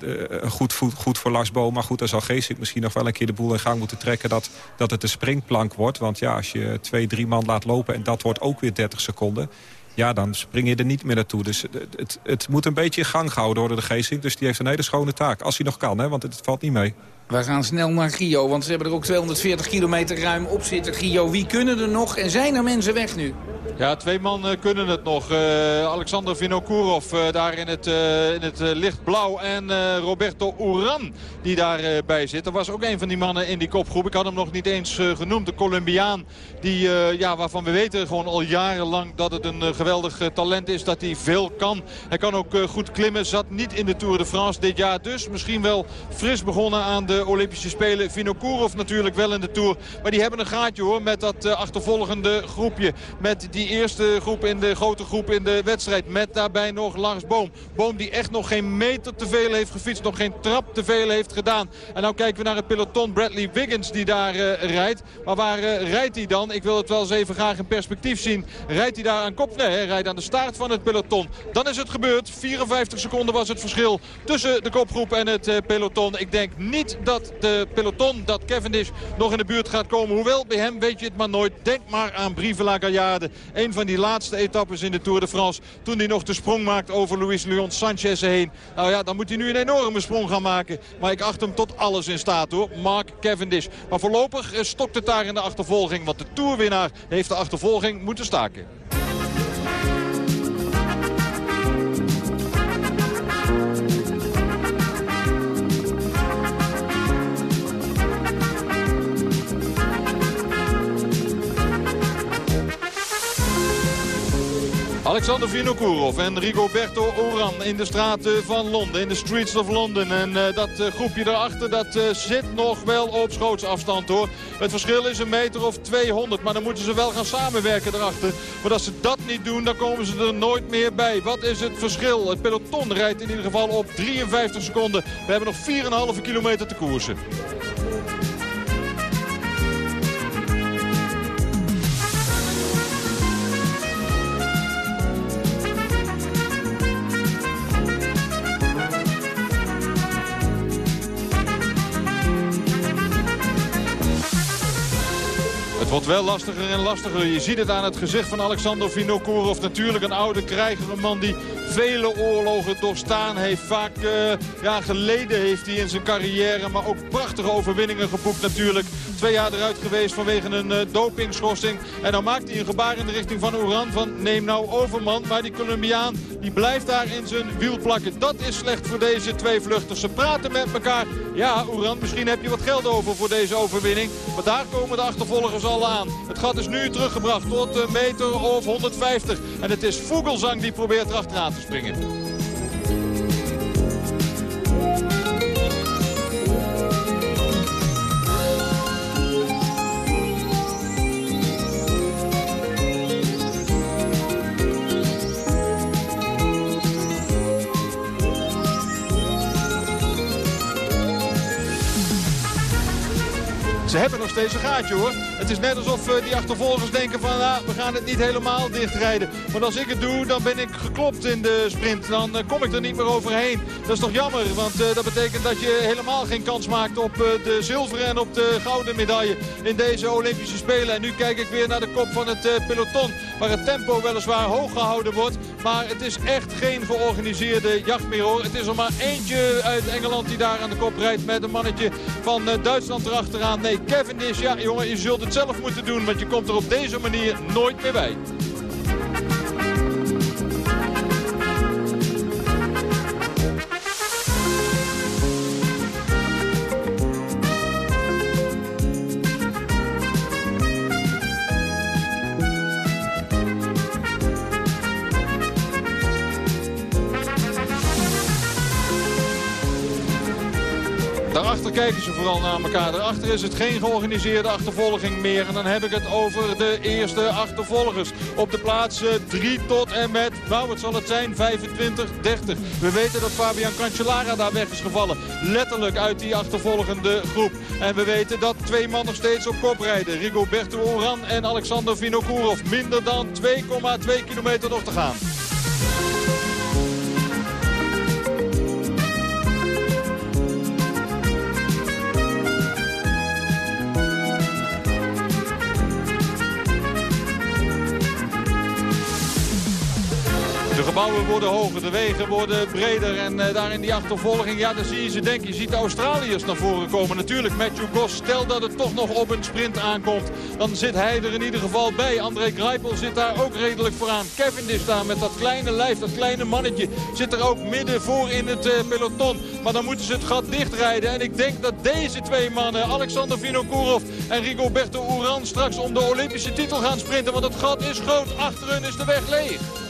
goed, goed, goed voor Lars Boom. Maar goed, dan zal Geesink misschien nog wel een keer de boel in gang moeten trekken... dat, dat het een springplank wordt. Want ja, als je twee, drie man laat lopen en dat wordt ook weer 30 seconden... ja, dan spring je er niet meer naartoe. Dus het, het, het moet een beetje in gang gehouden worden, de Geesink. Dus die heeft een hele schone taak. Als hij nog kan, hè, want het valt niet mee. We gaan snel naar Gio, want ze hebben er ook 240 kilometer ruim op zitten. Gio, wie kunnen er nog en zijn er mensen weg nu? Ja, twee man eh, kunnen het nog. Uh, Alexander Vinokourov uh, daar in het, in het lichtblauw. En Roberto Uran die daarbij zit. Er was ook een van die mannen in die kopgroep. Ik had hem nog niet eens genoemd. De Colombiaan. Die, ja, waarvan we weten gewoon al jarenlang dat het een geweldig talent is. Dat hij veel kan. Hij kan ook goed klimmen. Zat niet in de Tour de France dit jaar. Dus misschien wel fris begonnen aan de Olympische Spelen. Vinokourov natuurlijk wel in de Tour. Maar die hebben een gaatje hoor. Met dat achtervolgende groepje. Met die eerste groep in de grote groep in de wedstrijd. Met daarbij nog Lars Boom. Boom die echt nog geen meter te veel heeft gefietst. Nog geen trap te veel heeft gedaan. En nou kijken we naar het peloton. Bradley Wiggins die daar uh, rijdt. Maar waar rijdt hij dan? Ik wil het wel eens even graag in perspectief zien. Rijdt hij daar aan kop? Nee, hij rijdt aan de staart van het peloton. Dan is het gebeurd. 54 seconden was het verschil tussen de kopgroep en het peloton. Ik denk niet dat de peloton, dat Cavendish nog in de buurt gaat komen. Hoewel, bij hem weet je het maar nooit. Denk maar aan Brieve Gaillarde. Een van die laatste etappes in de Tour de France. Toen hij nog de sprong maakt over Luis Leon Sanchez heen. Nou ja, dan moet hij nu een enorme sprong gaan maken. Maar ik acht hem tot alles in staat hoor. Mark Cavendish. Maar voorlopig eh, stokt het daar in de achtervolging. Want de Tourwinnaar heeft de achtervolging moeten staken. Alexander Vinokourov en Rigoberto Oran in de straten van Londen, in de streets of London. En uh, dat uh, groepje daarachter, dat uh, zit nog wel op schootsafstand hoor. Het verschil is een meter of 200, maar dan moeten ze wel gaan samenwerken erachter. Maar als ze dat niet doen, dan komen ze er nooit meer bij. Wat is het verschil? Het peloton rijdt in ieder geval op 53 seconden. We hebben nog 4,5 kilometer te koersen. Wordt wel lastiger en lastiger. Je ziet het aan het gezicht van Alexander Vinokourov. Natuurlijk een oude krijger, een man die vele oorlogen doorstaan heeft. Vaak uh, ja, geleden heeft hij in zijn carrière, maar ook prachtige overwinningen geboekt natuurlijk. Twee jaar eruit geweest vanwege een uh, dopingschorsing. En dan maakt hij een gebaar in de richting van Oran van neem nou over man. Maar die Colombiaan die blijft daar in zijn wiel plakken. Dat is slecht voor deze twee vluchters. Ze praten met elkaar. Ja, Oran, misschien heb je wat geld over voor deze overwinning. Maar daar komen de achtervolgers al aan. Het gat is nu teruggebracht tot een meter of 150. En het is Vogelsang die probeert erachteraan te springen. Ze hebben nog steeds een gaatje hoor. Het is net alsof uh, die achtervolgers denken van ah, we gaan het niet helemaal dichtrijden. Maar als ik het doe dan ben ik geklopt in de sprint. Dan uh, kom ik er niet meer overheen. Dat is toch jammer want uh, dat betekent dat je helemaal geen kans maakt op de zilveren en op de gouden medaille in deze Olympische Spelen. En nu kijk ik weer naar de kop van het peloton waar het tempo weliswaar hoog gehouden wordt. Maar het is echt geen georganiseerde jacht meer hoor. Het is er maar eentje uit Engeland die daar aan de kop rijdt met een mannetje van Duitsland erachteraan. Nee, Cavendish, ja jongen, je zult het zelf moeten doen, want je komt er op deze manier nooit meer bij. Kijken ze vooral naar elkaar. Daarachter is het geen georganiseerde achtervolging meer. En dan heb ik het over de eerste achtervolgers. Op de plaatsen 3 tot en met, nou wat zal het zijn, 25, 30. We weten dat Fabian Cancellara daar weg is gevallen. Letterlijk uit die achtervolgende groep. En we weten dat twee mannen nog steeds op kop rijden. Rigoberto Oran en Alexander Vinokourov. Minder dan 2,2 kilometer nog te gaan. Gebouwen worden hoger, de wegen worden breder. En daar in die achtervolging, ja, dan zie je ze denken. Je ziet de Australiërs naar voren komen. Natuurlijk Matthew Goss, stel dat het toch nog op een sprint aankomt. Dan zit hij er in ieder geval bij. André Greipel zit daar ook redelijk vooraan. Kevin is daar met dat kleine lijf, dat kleine mannetje. Zit er ook midden voor in het peloton. Maar dan moeten ze het gat dichtrijden. En ik denk dat deze twee mannen, Alexander Vinokourov en Rigoberto Uran... straks om de Olympische titel gaan sprinten. Want het gat is groot. Achter hun is de weg leeg.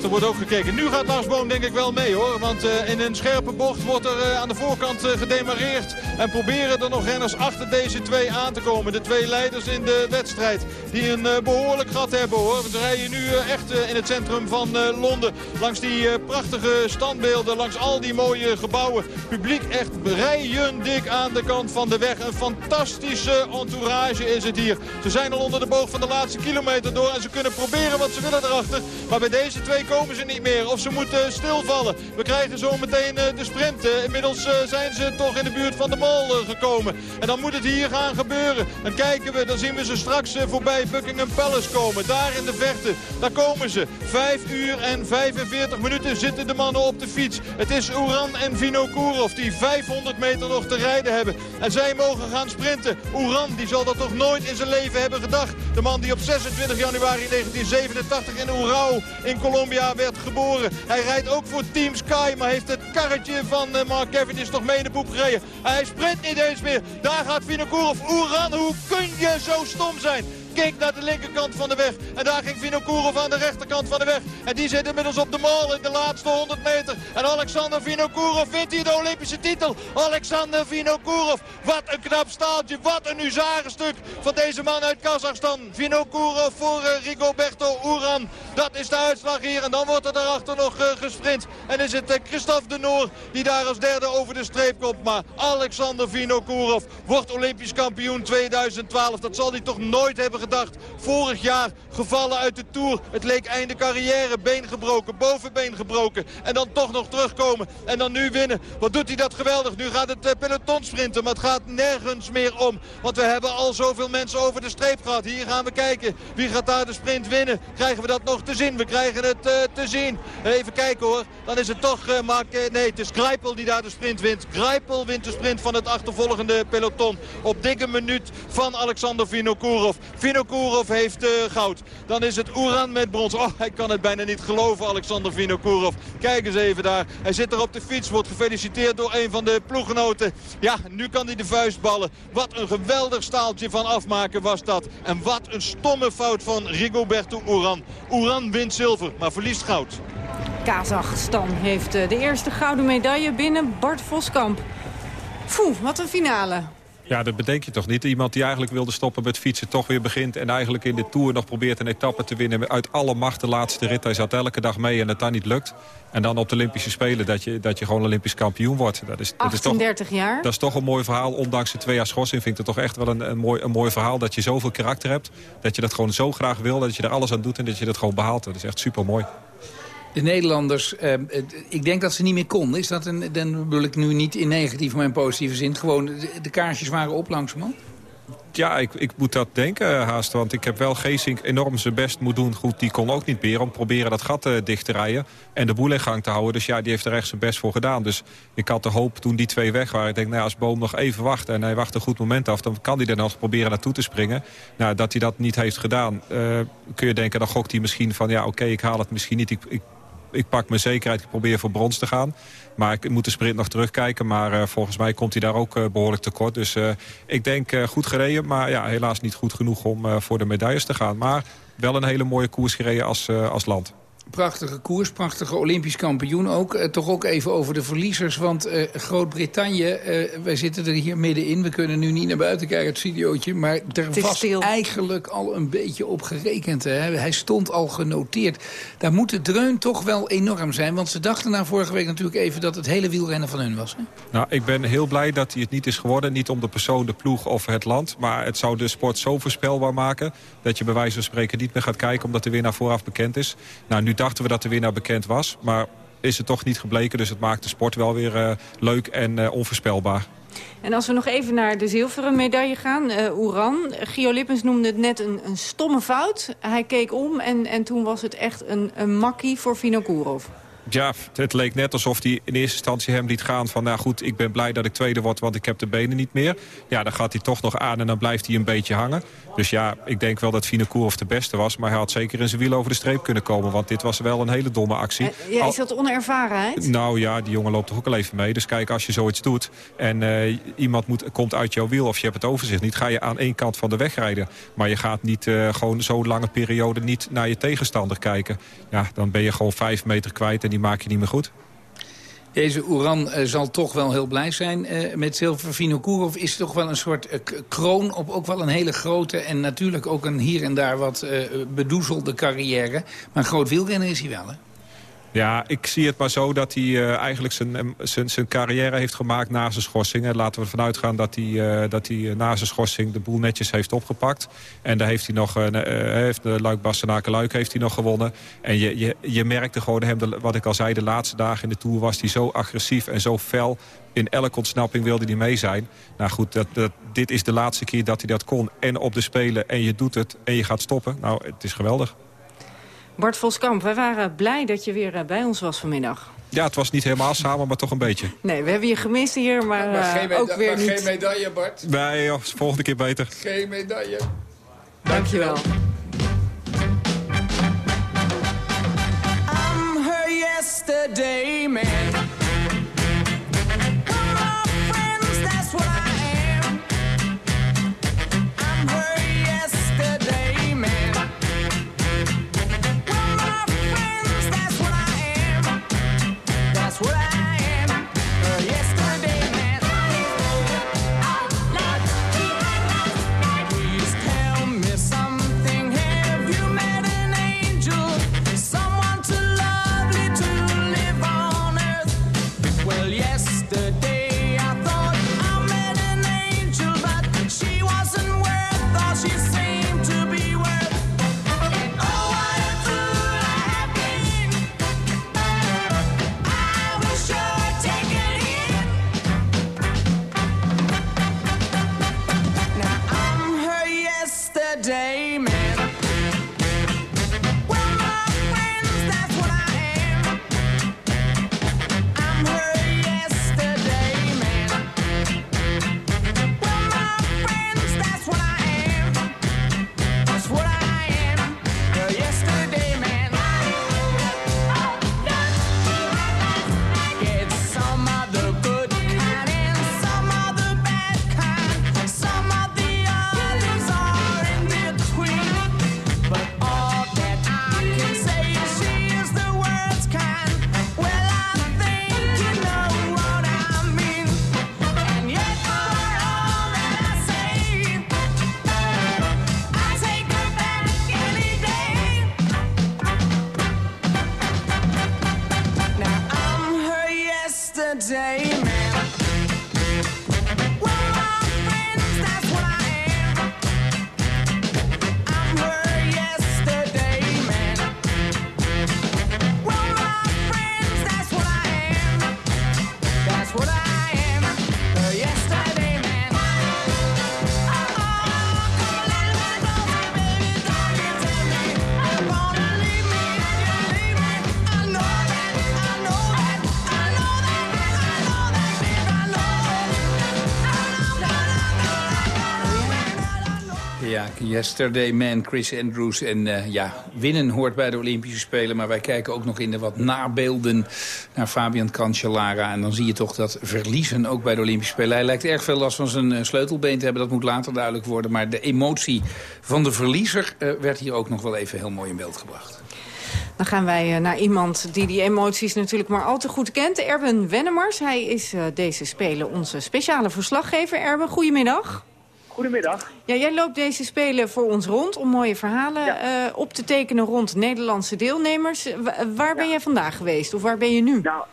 Daarachter wordt ook gekeken. Nu gaat Lars Boom denk ik wel mee hoor. Want uh, in een scherpe bocht wordt er uh, aan de voorkant uh, gedemareerd. En proberen er nog renners achter deze twee aan te komen. De twee leiders in de wedstrijd. Die een behoorlijk gat hebben hoor. We rijden nu echt in het centrum van Londen. Langs die prachtige standbeelden. Langs al die mooie gebouwen. Publiek echt rijen dik aan de kant van de weg. Een fantastische entourage is het hier. Ze zijn al onder de boog van de laatste kilometer door. En ze kunnen proberen wat ze willen erachter. Maar bij deze twee komen ze niet meer. Of ze moeten stilvallen. We krijgen zo meteen eh, de sprint. Inmiddels eh, zijn ze toch in de buurt van de mal eh, gekomen. En dan moet het hier gaan gebeuren. Dan kijken we, dan zien we ze straks voorbij Buckingham Palace komen. Daar in de verte, daar komen ze. 5 uur en 45 minuten zitten de mannen op de fiets. Het is Oeran en Vino Kourov die 500 meter nog te rijden hebben. En zij mogen gaan sprinten. Oeran die zal dat toch nooit in zijn leven hebben gedacht. De man die op 26 januari 1987 in Oerau in Colombia Colombia werd geboren. Hij rijdt ook voor Team Sky, maar heeft het karretje van eh, Mark Cavendish toch mee in de boek gereden. Hij sprint niet eens meer. Daar gaat Vinokourov. Oeran, hoe kun je zo stom zijn? Keek naar de linkerkant van de weg. En daar ging Vinokourov aan de rechterkant van de weg. En die zit inmiddels op de mal in de laatste 100 meter. En Alexander Vinokourov wint hier de Olympische titel. Alexander Vinokourov. Wat een knap staaltje. Wat een huzarenstuk van deze man uit Kazachstan. Vinokourov voor uh, Rigoberto Uran. Dat is de uitslag hier. En dan wordt er daarachter nog uh, gesprint. En is het uh, Christophe de Noor die daar als derde over de streep komt. Maar Alexander Vinokourov wordt Olympisch kampioen 2012. Dat zal hij toch nooit hebben gedacht. Vorig jaar gevallen uit de Tour. Het leek einde carrière. Been gebroken, bovenbeen gebroken. En dan toch nog terugkomen. En dan nu winnen. Wat doet hij dat geweldig. Nu gaat het uh, peloton sprinten. Maar het gaat nergens meer om. Want we hebben al zoveel mensen over de streep gehad. Hier gaan we kijken. Wie gaat daar de sprint winnen? Krijgen we dat nog te zien? We krijgen het uh, te zien. Even kijken hoor. Dan is het toch... Uh, Mark, nee, het is Grijpel die daar de sprint wint. Grijpel wint de sprint van het achtervolgende peloton. Op dikke minuut van Alexander Vinokourov. Vinokourov heeft uh, goud. Dan is het Oeran met brons. Oh, hij kan het bijna niet geloven, Alexander Vinokourov. Kijk eens even daar. Hij zit er op de fiets, wordt gefeliciteerd door een van de ploeggenoten. Ja, nu kan hij de vuist ballen. Wat een geweldig staaltje van afmaken was dat. En wat een stomme fout van Rigoberto Oeran. Oeran wint zilver, maar verliest goud. Kazachstan heeft eh, de eerste gouden medaille binnen Bart Voskamp. Foe, wat een finale. Ja, dat bedenk je toch niet. Iemand die eigenlijk wilde stoppen met fietsen toch weer begint... en eigenlijk in de Tour nog probeert een etappe te winnen... uit alle macht de laatste rit. Hij zat elke dag mee en het dan niet lukt. En dan op de Olympische Spelen dat je, dat je gewoon Olympisch kampioen wordt. Dat is, 38 dat is toch, jaar. Dat is toch een mooi verhaal. Ondanks de twee jaar schorsing vind ik het toch echt wel een, een, mooi, een mooi verhaal... dat je zoveel karakter hebt. Dat je dat gewoon zo graag wil. Dat je er alles aan doet en dat je dat gewoon behaalt. Dat is echt super mooi. De Nederlanders, eh, ik denk dat ze niet meer konden. Is dat een, dan wil ik nu niet in negatieve, maar in positieve zin. Gewoon, de, de kaarsjes waren op langzamerhand? Ja, ik, ik moet dat denken eh, haast. Want ik heb wel Geesink enorm zijn best moet doen. Goed, die kon ook niet meer om proberen dat gat uh, dicht te rijden. En de boel in gang te houden. Dus ja, die heeft er echt zijn best voor gedaan. Dus ik had de hoop toen die twee weg waren. Ik denk, nou, als Boom nog even wacht en hij wacht een goed moment af... dan kan hij er nog proberen naartoe te springen. Nou, dat hij dat niet heeft gedaan, uh, kun je denken... dan gokt hij misschien van, ja, oké, ik haal het misschien niet. Ik, ik ik pak mijn zekerheid, ik probeer voor brons te gaan. Maar ik moet de sprint nog terugkijken. Maar uh, volgens mij komt hij daar ook uh, behoorlijk tekort. Dus uh, ik denk goed gereden, maar ja, helaas niet goed genoeg om voor de medailles te gaan. Maar wel een hele mooie koers gereden als, als land. Prachtige koers, prachtige Olympisch kampioen ook. Eh, toch ook even over de verliezers, want eh, Groot-Brittannië... eh, wij zitten er hier middenin, we kunnen nu niet naar buiten kijken, het studiootje... maar er was stil. eigenlijk al een beetje op gerekend. Hè. Hij stond al genoteerd. Daar moet de dreun toch wel enorm zijn, want ze dachten na vorige week natuurlijk even... dat het hele wielrennen van hun was. Hè? Nou, ik ben heel blij dat hij het niet is geworden. Niet om de persoon, de ploeg of het land. Maar het zou de sport zo voorspelbaar maken... dat je bij wijze van spreken niet meer gaat kijken... omdat de winnaar vooraf bekend is. Nou, nu dachten we dat de winnaar bekend was. Maar is het toch niet gebleken. Dus het maakt de sport wel weer eh, leuk en eh, onvoorspelbaar. En als we nog even naar de zilveren medaille gaan, eh Oeran. Gio Lippens noemde het net een, een stomme fout. Hij keek om en, en toen was het echt een, een makkie voor Vinokourov. Ja, het leek net alsof hij in eerste instantie hem liet gaan van... nou goed, ik ben blij dat ik tweede word, want ik heb de benen niet meer. Ja, dan gaat hij toch nog aan en dan blijft hij een beetje hangen. Dus ja, ik denk wel dat Vinokourov de beste was... maar hij had zeker in zijn wiel over de streep kunnen komen... want dit was wel een hele domme actie. Eh, ja, is dat onervarenheid? Nou ja, die jongen loopt toch ook al even mee. Dus kijk, als je zoiets doet en eh, iemand moet, komt uit jouw wiel... of je hebt het overzicht niet, ga je aan één kant van de weg rijden. Maar je gaat niet eh, gewoon zo'n lange periode niet naar je tegenstander kijken. Ja, dan ben je gewoon vijf meter kwijt en die maak je niet meer goed. Deze Oeran eh, zal toch wel heel blij zijn eh, met zilver. Vinokourov is toch wel een soort eh, kroon op ook wel een hele grote... en natuurlijk ook een hier en daar wat bedoezelde carrière. Maar een groot wielrenner is hij wel, hè? Ja, ik zie het maar zo dat hij eh, eigenlijk zijn, em, zijn, zijn carrière heeft gemaakt na zijn schorsing. En laten we ervan uitgaan dat hij, eh, dat hij eh, na zijn schorsing de boel netjes heeft opgepakt. En daar heeft hij nog, eh, eh, heeft de Luik Luik heeft hij nog gewonnen. En je, je, je merkte gewoon hem, wat ik al zei, de laatste dagen in de Tour was hij zo agressief en zo fel. In elke ontsnapping wilde hij mee zijn. Nou goed, dat, dat, dit is de laatste keer dat hij dat kon. En op de Spelen en je doet het en je gaat stoppen. Nou, het is geweldig. Bart Voskamp, wij waren blij dat je weer eh, bij ons was vanmiddag. Ja, het was niet helemaal samen, maar toch een beetje. Nee, we hebben je gemist hier, maar, eh, ook weer niet. medaille, Bart. Nee, joh, volgende keer beter. Geen medaille. Dankjewel. I'm her yesterday man. Yesterday Man, Chris Andrews. En eh, ja, winnen hoort bij de Olympische Spelen. Maar wij kijken ook nog in de wat nabeelden naar Fabian Cancellara. En dan zie je toch dat verliezen ook bij de Olympische Spelen. Hij lijkt erg veel last van zijn eh, sleutelbeen te hebben. Dat moet later duidelijk worden. Maar de emotie van de verliezer eh, werd hier ook nog wel even heel mooi in beeld gebracht. Dan gaan wij naar iemand die die emoties natuurlijk maar al te goed kent. Erben Wennemars, hij is deze Spelen onze speciale verslaggever. Erben, goedemiddag. Goedemiddag. Ja, jij loopt deze Spelen voor ons rond om mooie verhalen op te tekenen rond Nederlandse deelnemers. waar ben jij vandaag geweest of waar ben je nu? Nou,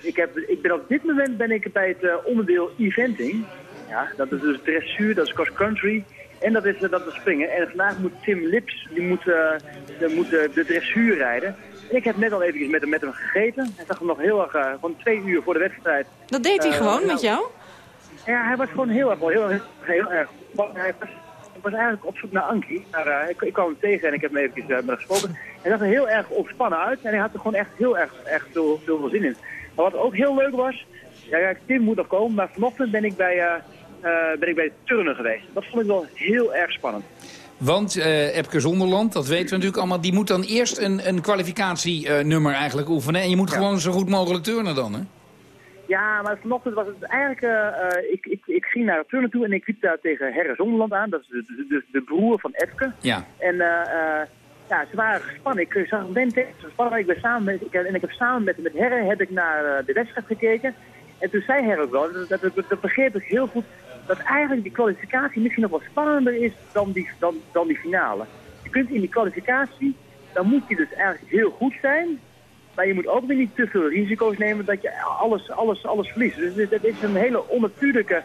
ik, heb, ik ben op dit moment ben ik bij het onderdeel eventing. Ja, dat is dus dressuur, dat is cross country. En dat is, dat is springen. En vandaag moet Tim Lips die moet, uh, moet, de dressuur rijden. En ik heb net al even met hem, met hem gegeten. Hij zag hem nog heel erg, gewoon twee uur voor de wedstrijd. Dat deed hij gewoon nou, met jou? Ja, hij was gewoon heel erg, heel, heel, heel erg. Hij was, was eigenlijk op zoek naar Anki. Maar, ik, ik, kwam hem tegen en ik heb hem eventjes met hem gesproken. Hij zag er heel erg ontspannen uit en hij had er gewoon echt heel erg, echt veel, veel zin in. Maar wat ook heel leuk was, ja, Tim moet nog komen, maar vanochtend ben ik bij uh, ben ik bij turnen geweest. Dat vond ik wel heel erg spannend. Want Epke Zonderland, dat weten we natuurlijk allemaal... die moet dan eerst een, een kwalificatienummer eigenlijk oefenen. En je moet ja. gewoon zo goed mogelijk turnen dan, hè? Ja, maar vanochtend was het eigenlijk... Uh, ik, ik, ik ging naar het turnen toe en ik liep daar tegen Herre Zonderland aan. Dat is de, de, de broer van Epke. Ja. En ja, ze waren gespannen. Ik zag Ben tegen ze spannen. Ik ben samen met, ik, en ik heb samen met, met Herre heb ik naar de wedstrijd gekeken. En toen zei Herre ook wel, dat, dat, dat, dat begreep ik heel goed dat eigenlijk die kwalificatie misschien nog wel spannender is dan die, dan, dan die finale. Je kunt in die kwalificatie, dan moet je dus eigenlijk heel goed zijn. Maar je moet ook weer niet te veel risico's nemen dat je alles, alles, alles verliest. Dus het is een hele onnatuurlijke,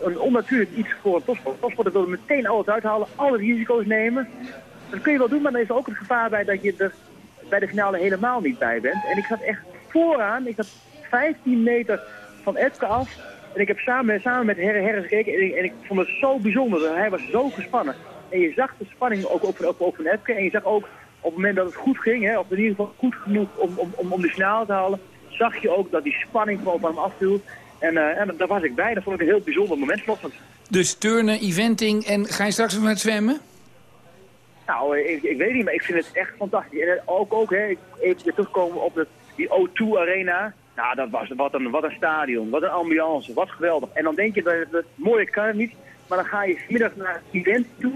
een onnatuurlijk iets voor een topsport. Topsporter wil meteen alles uithalen, alle risico's nemen. Dat kun je wel doen, maar dan is er ook het gevaar bij dat je er bij de finale helemaal niet bij bent. En ik zat echt vooraan, ik zat 15 meter van Edke af. En ik heb samen, samen met Herre Herre gekeken en ik, vond het zo bijzonder. Hij was zo gespannen. En je zag de spanning ook op, op van Epke. En je zag ook op het moment dat het goed ging, hè, of in ieder geval goed genoeg om, om, om, om de finale te halen, zag je ook dat die spanning gewoon van hem afviel. En, uh, en daar was ik bij. Dat vond ik een heel bijzonder moment vanochtend. Dus turnen, eventing en ga je straks nog naar het zwemmen? Nou, ik, ik, weet niet, maar ik vind het echt fantastisch. En ook, ook hè, even weer terugkomen op de, die O2 Arena. Nou, dat was wat een, wat een stadion, wat een ambiance, wat geweldig. En dan denk je, dat, dat mooie kan het niet, maar dan ga je vanmiddag naar het event toe.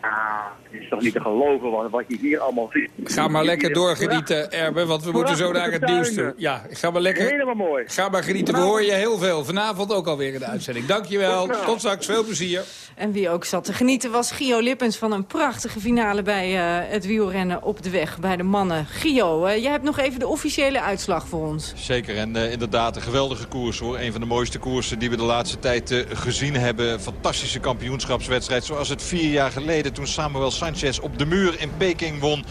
Ah, het is toch niet te geloven wat, wat je hier allemaal ziet. Ga maar lekker doorgenieten, Erben, want we moeten zo naar het nieuws toe. Ja, ga maar lekker. Helemaal mooi. Ga maar genieten, we horen je heel veel. Vanavond ook alweer in de uitzending. Dankjewel, tot straks, veel plezier. En wie ook zat te genieten was Gio Lippens van een prachtige finale bij uh, het wielrennen op de weg bij de mannen. Gio, uh, jij hebt nog even de officiële uitslag voor ons. Zeker en uh, inderdaad een geweldige koers hoor. Een van de mooiste koersen die we de laatste tijd gezien hebben. Fantastische kampioenschapswedstrijd zoals het vier jaar geleden toen Samuel Sanchez op de muur in Peking won.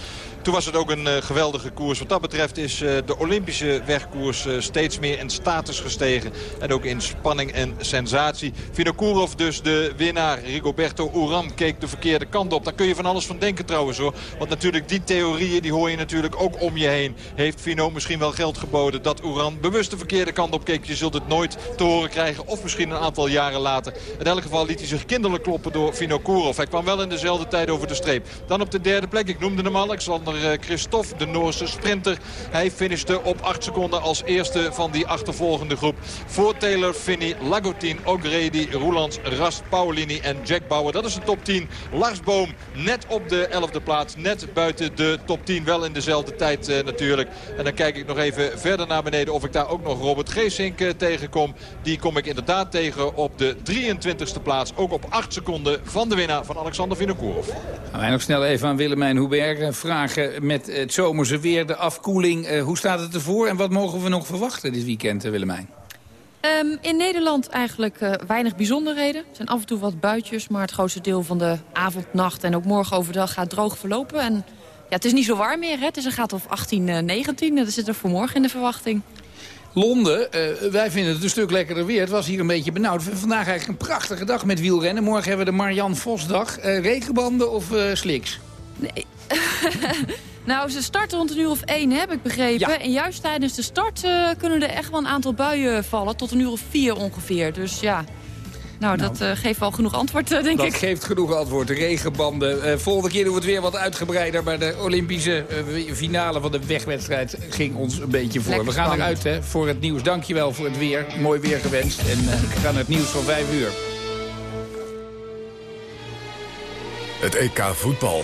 Toen was het ook een uh, geweldige koers. Wat dat betreft is uh, de Olympische wegkoers uh, steeds meer in status gestegen. En ook in spanning en sensatie. Vinokourov dus de winnaar. Rigoberto Uran keek de verkeerde kant op. Daar kun je van alles van denken trouwens hoor. Want natuurlijk die theorieën die hoor je natuurlijk ook om je heen. Heeft Vino misschien wel geld geboden dat Uran bewust de verkeerde kant op keek. Je zult het nooit te horen krijgen. Of misschien een aantal jaren later. In elk geval liet hij zich kinderlijk kloppen door Vinokourov. Hij kwam wel in dezelfde tijd over de streep. Dan op de derde plek. Ik noemde hem Alexander Christophe, de Noorse sprinter. Hij finishte op 8 seconden als eerste van die achtervolgende groep. Voor Taylor, Finney, Lagotin, O'Grady, Roelands, Rast, Paulini en Jack Bauer. Dat is de top 10. Lars Boom net op de 11e plaats. Net buiten de top 10. Wel in dezelfde tijd uh, natuurlijk. En dan kijk ik nog even verder naar beneden of ik daar ook nog Robert Geesink uh, tegenkom. Die kom ik inderdaad tegen op de 23e plaats. Ook op 8 seconden van de winnaar van Alexander Vinokourov. Gaan wij nog snel even aan Willemijn Hubert vragen met het zomerse weer, de afkoeling. Uh, hoe staat het ervoor en wat mogen we nog verwachten dit weekend, uh, Willemijn? Um, in Nederland eigenlijk uh, weinig bijzonderheden. Er zijn af en toe wat buitjes, maar het grootste deel van de avond, nacht... en ook morgen overdag gaat droog verlopen. En ja, het is niet zo warm meer, hè? het is een gaat of 18, 19. Dat zit er voor morgen in de verwachting. Londen, uh, wij vinden het een stuk lekkerder weer. Het was hier een beetje benauwd. Vandaag eigenlijk een prachtige dag met wielrennen. Morgen hebben we de Marianne Vosdag. Uh, regenbanden of uh, sliks? Nee. nou, ze starten rond een uur of één, heb ik begrepen. Ja. En juist tijdens de start uh, kunnen er echt wel een aantal buien vallen. Tot een uur of vier ongeveer. Dus ja, nou, nou, dat uh, geeft wel genoeg antwoord, uh, denk dat ik. Dat geeft genoeg antwoord. Regenbanden. Uh, volgende keer doen we het weer wat uitgebreider. Maar de Olympische finale van de wegwedstrijd ging ons een beetje voor. Lekker we gaan spannend. eruit hè, voor het nieuws. Dankjewel voor het weer. Mooi weer gewenst. En we gaan naar het nieuws van vijf uur. Het EK voetbal.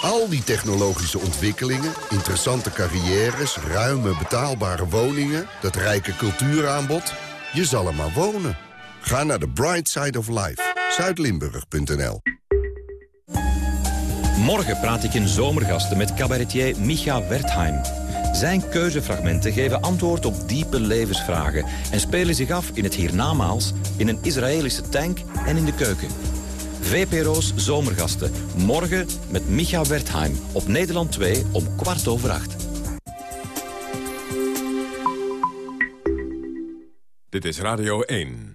Al die technologische ontwikkelingen, interessante carrières... ruime betaalbare woningen, dat rijke cultuuraanbod... je zal er maar wonen. Ga naar the bright side of life. Zuidlimburg.nl Morgen praat ik in Zomergasten met cabaretier Micha Wertheim. Zijn keuzefragmenten geven antwoord op diepe levensvragen... en spelen zich af in het hiernamaals, in een Israëlische tank en in de keuken. VPRO's Zomergasten. Morgen met Micha Wertheim op Nederland 2 om kwart over acht. Dit is Radio 1.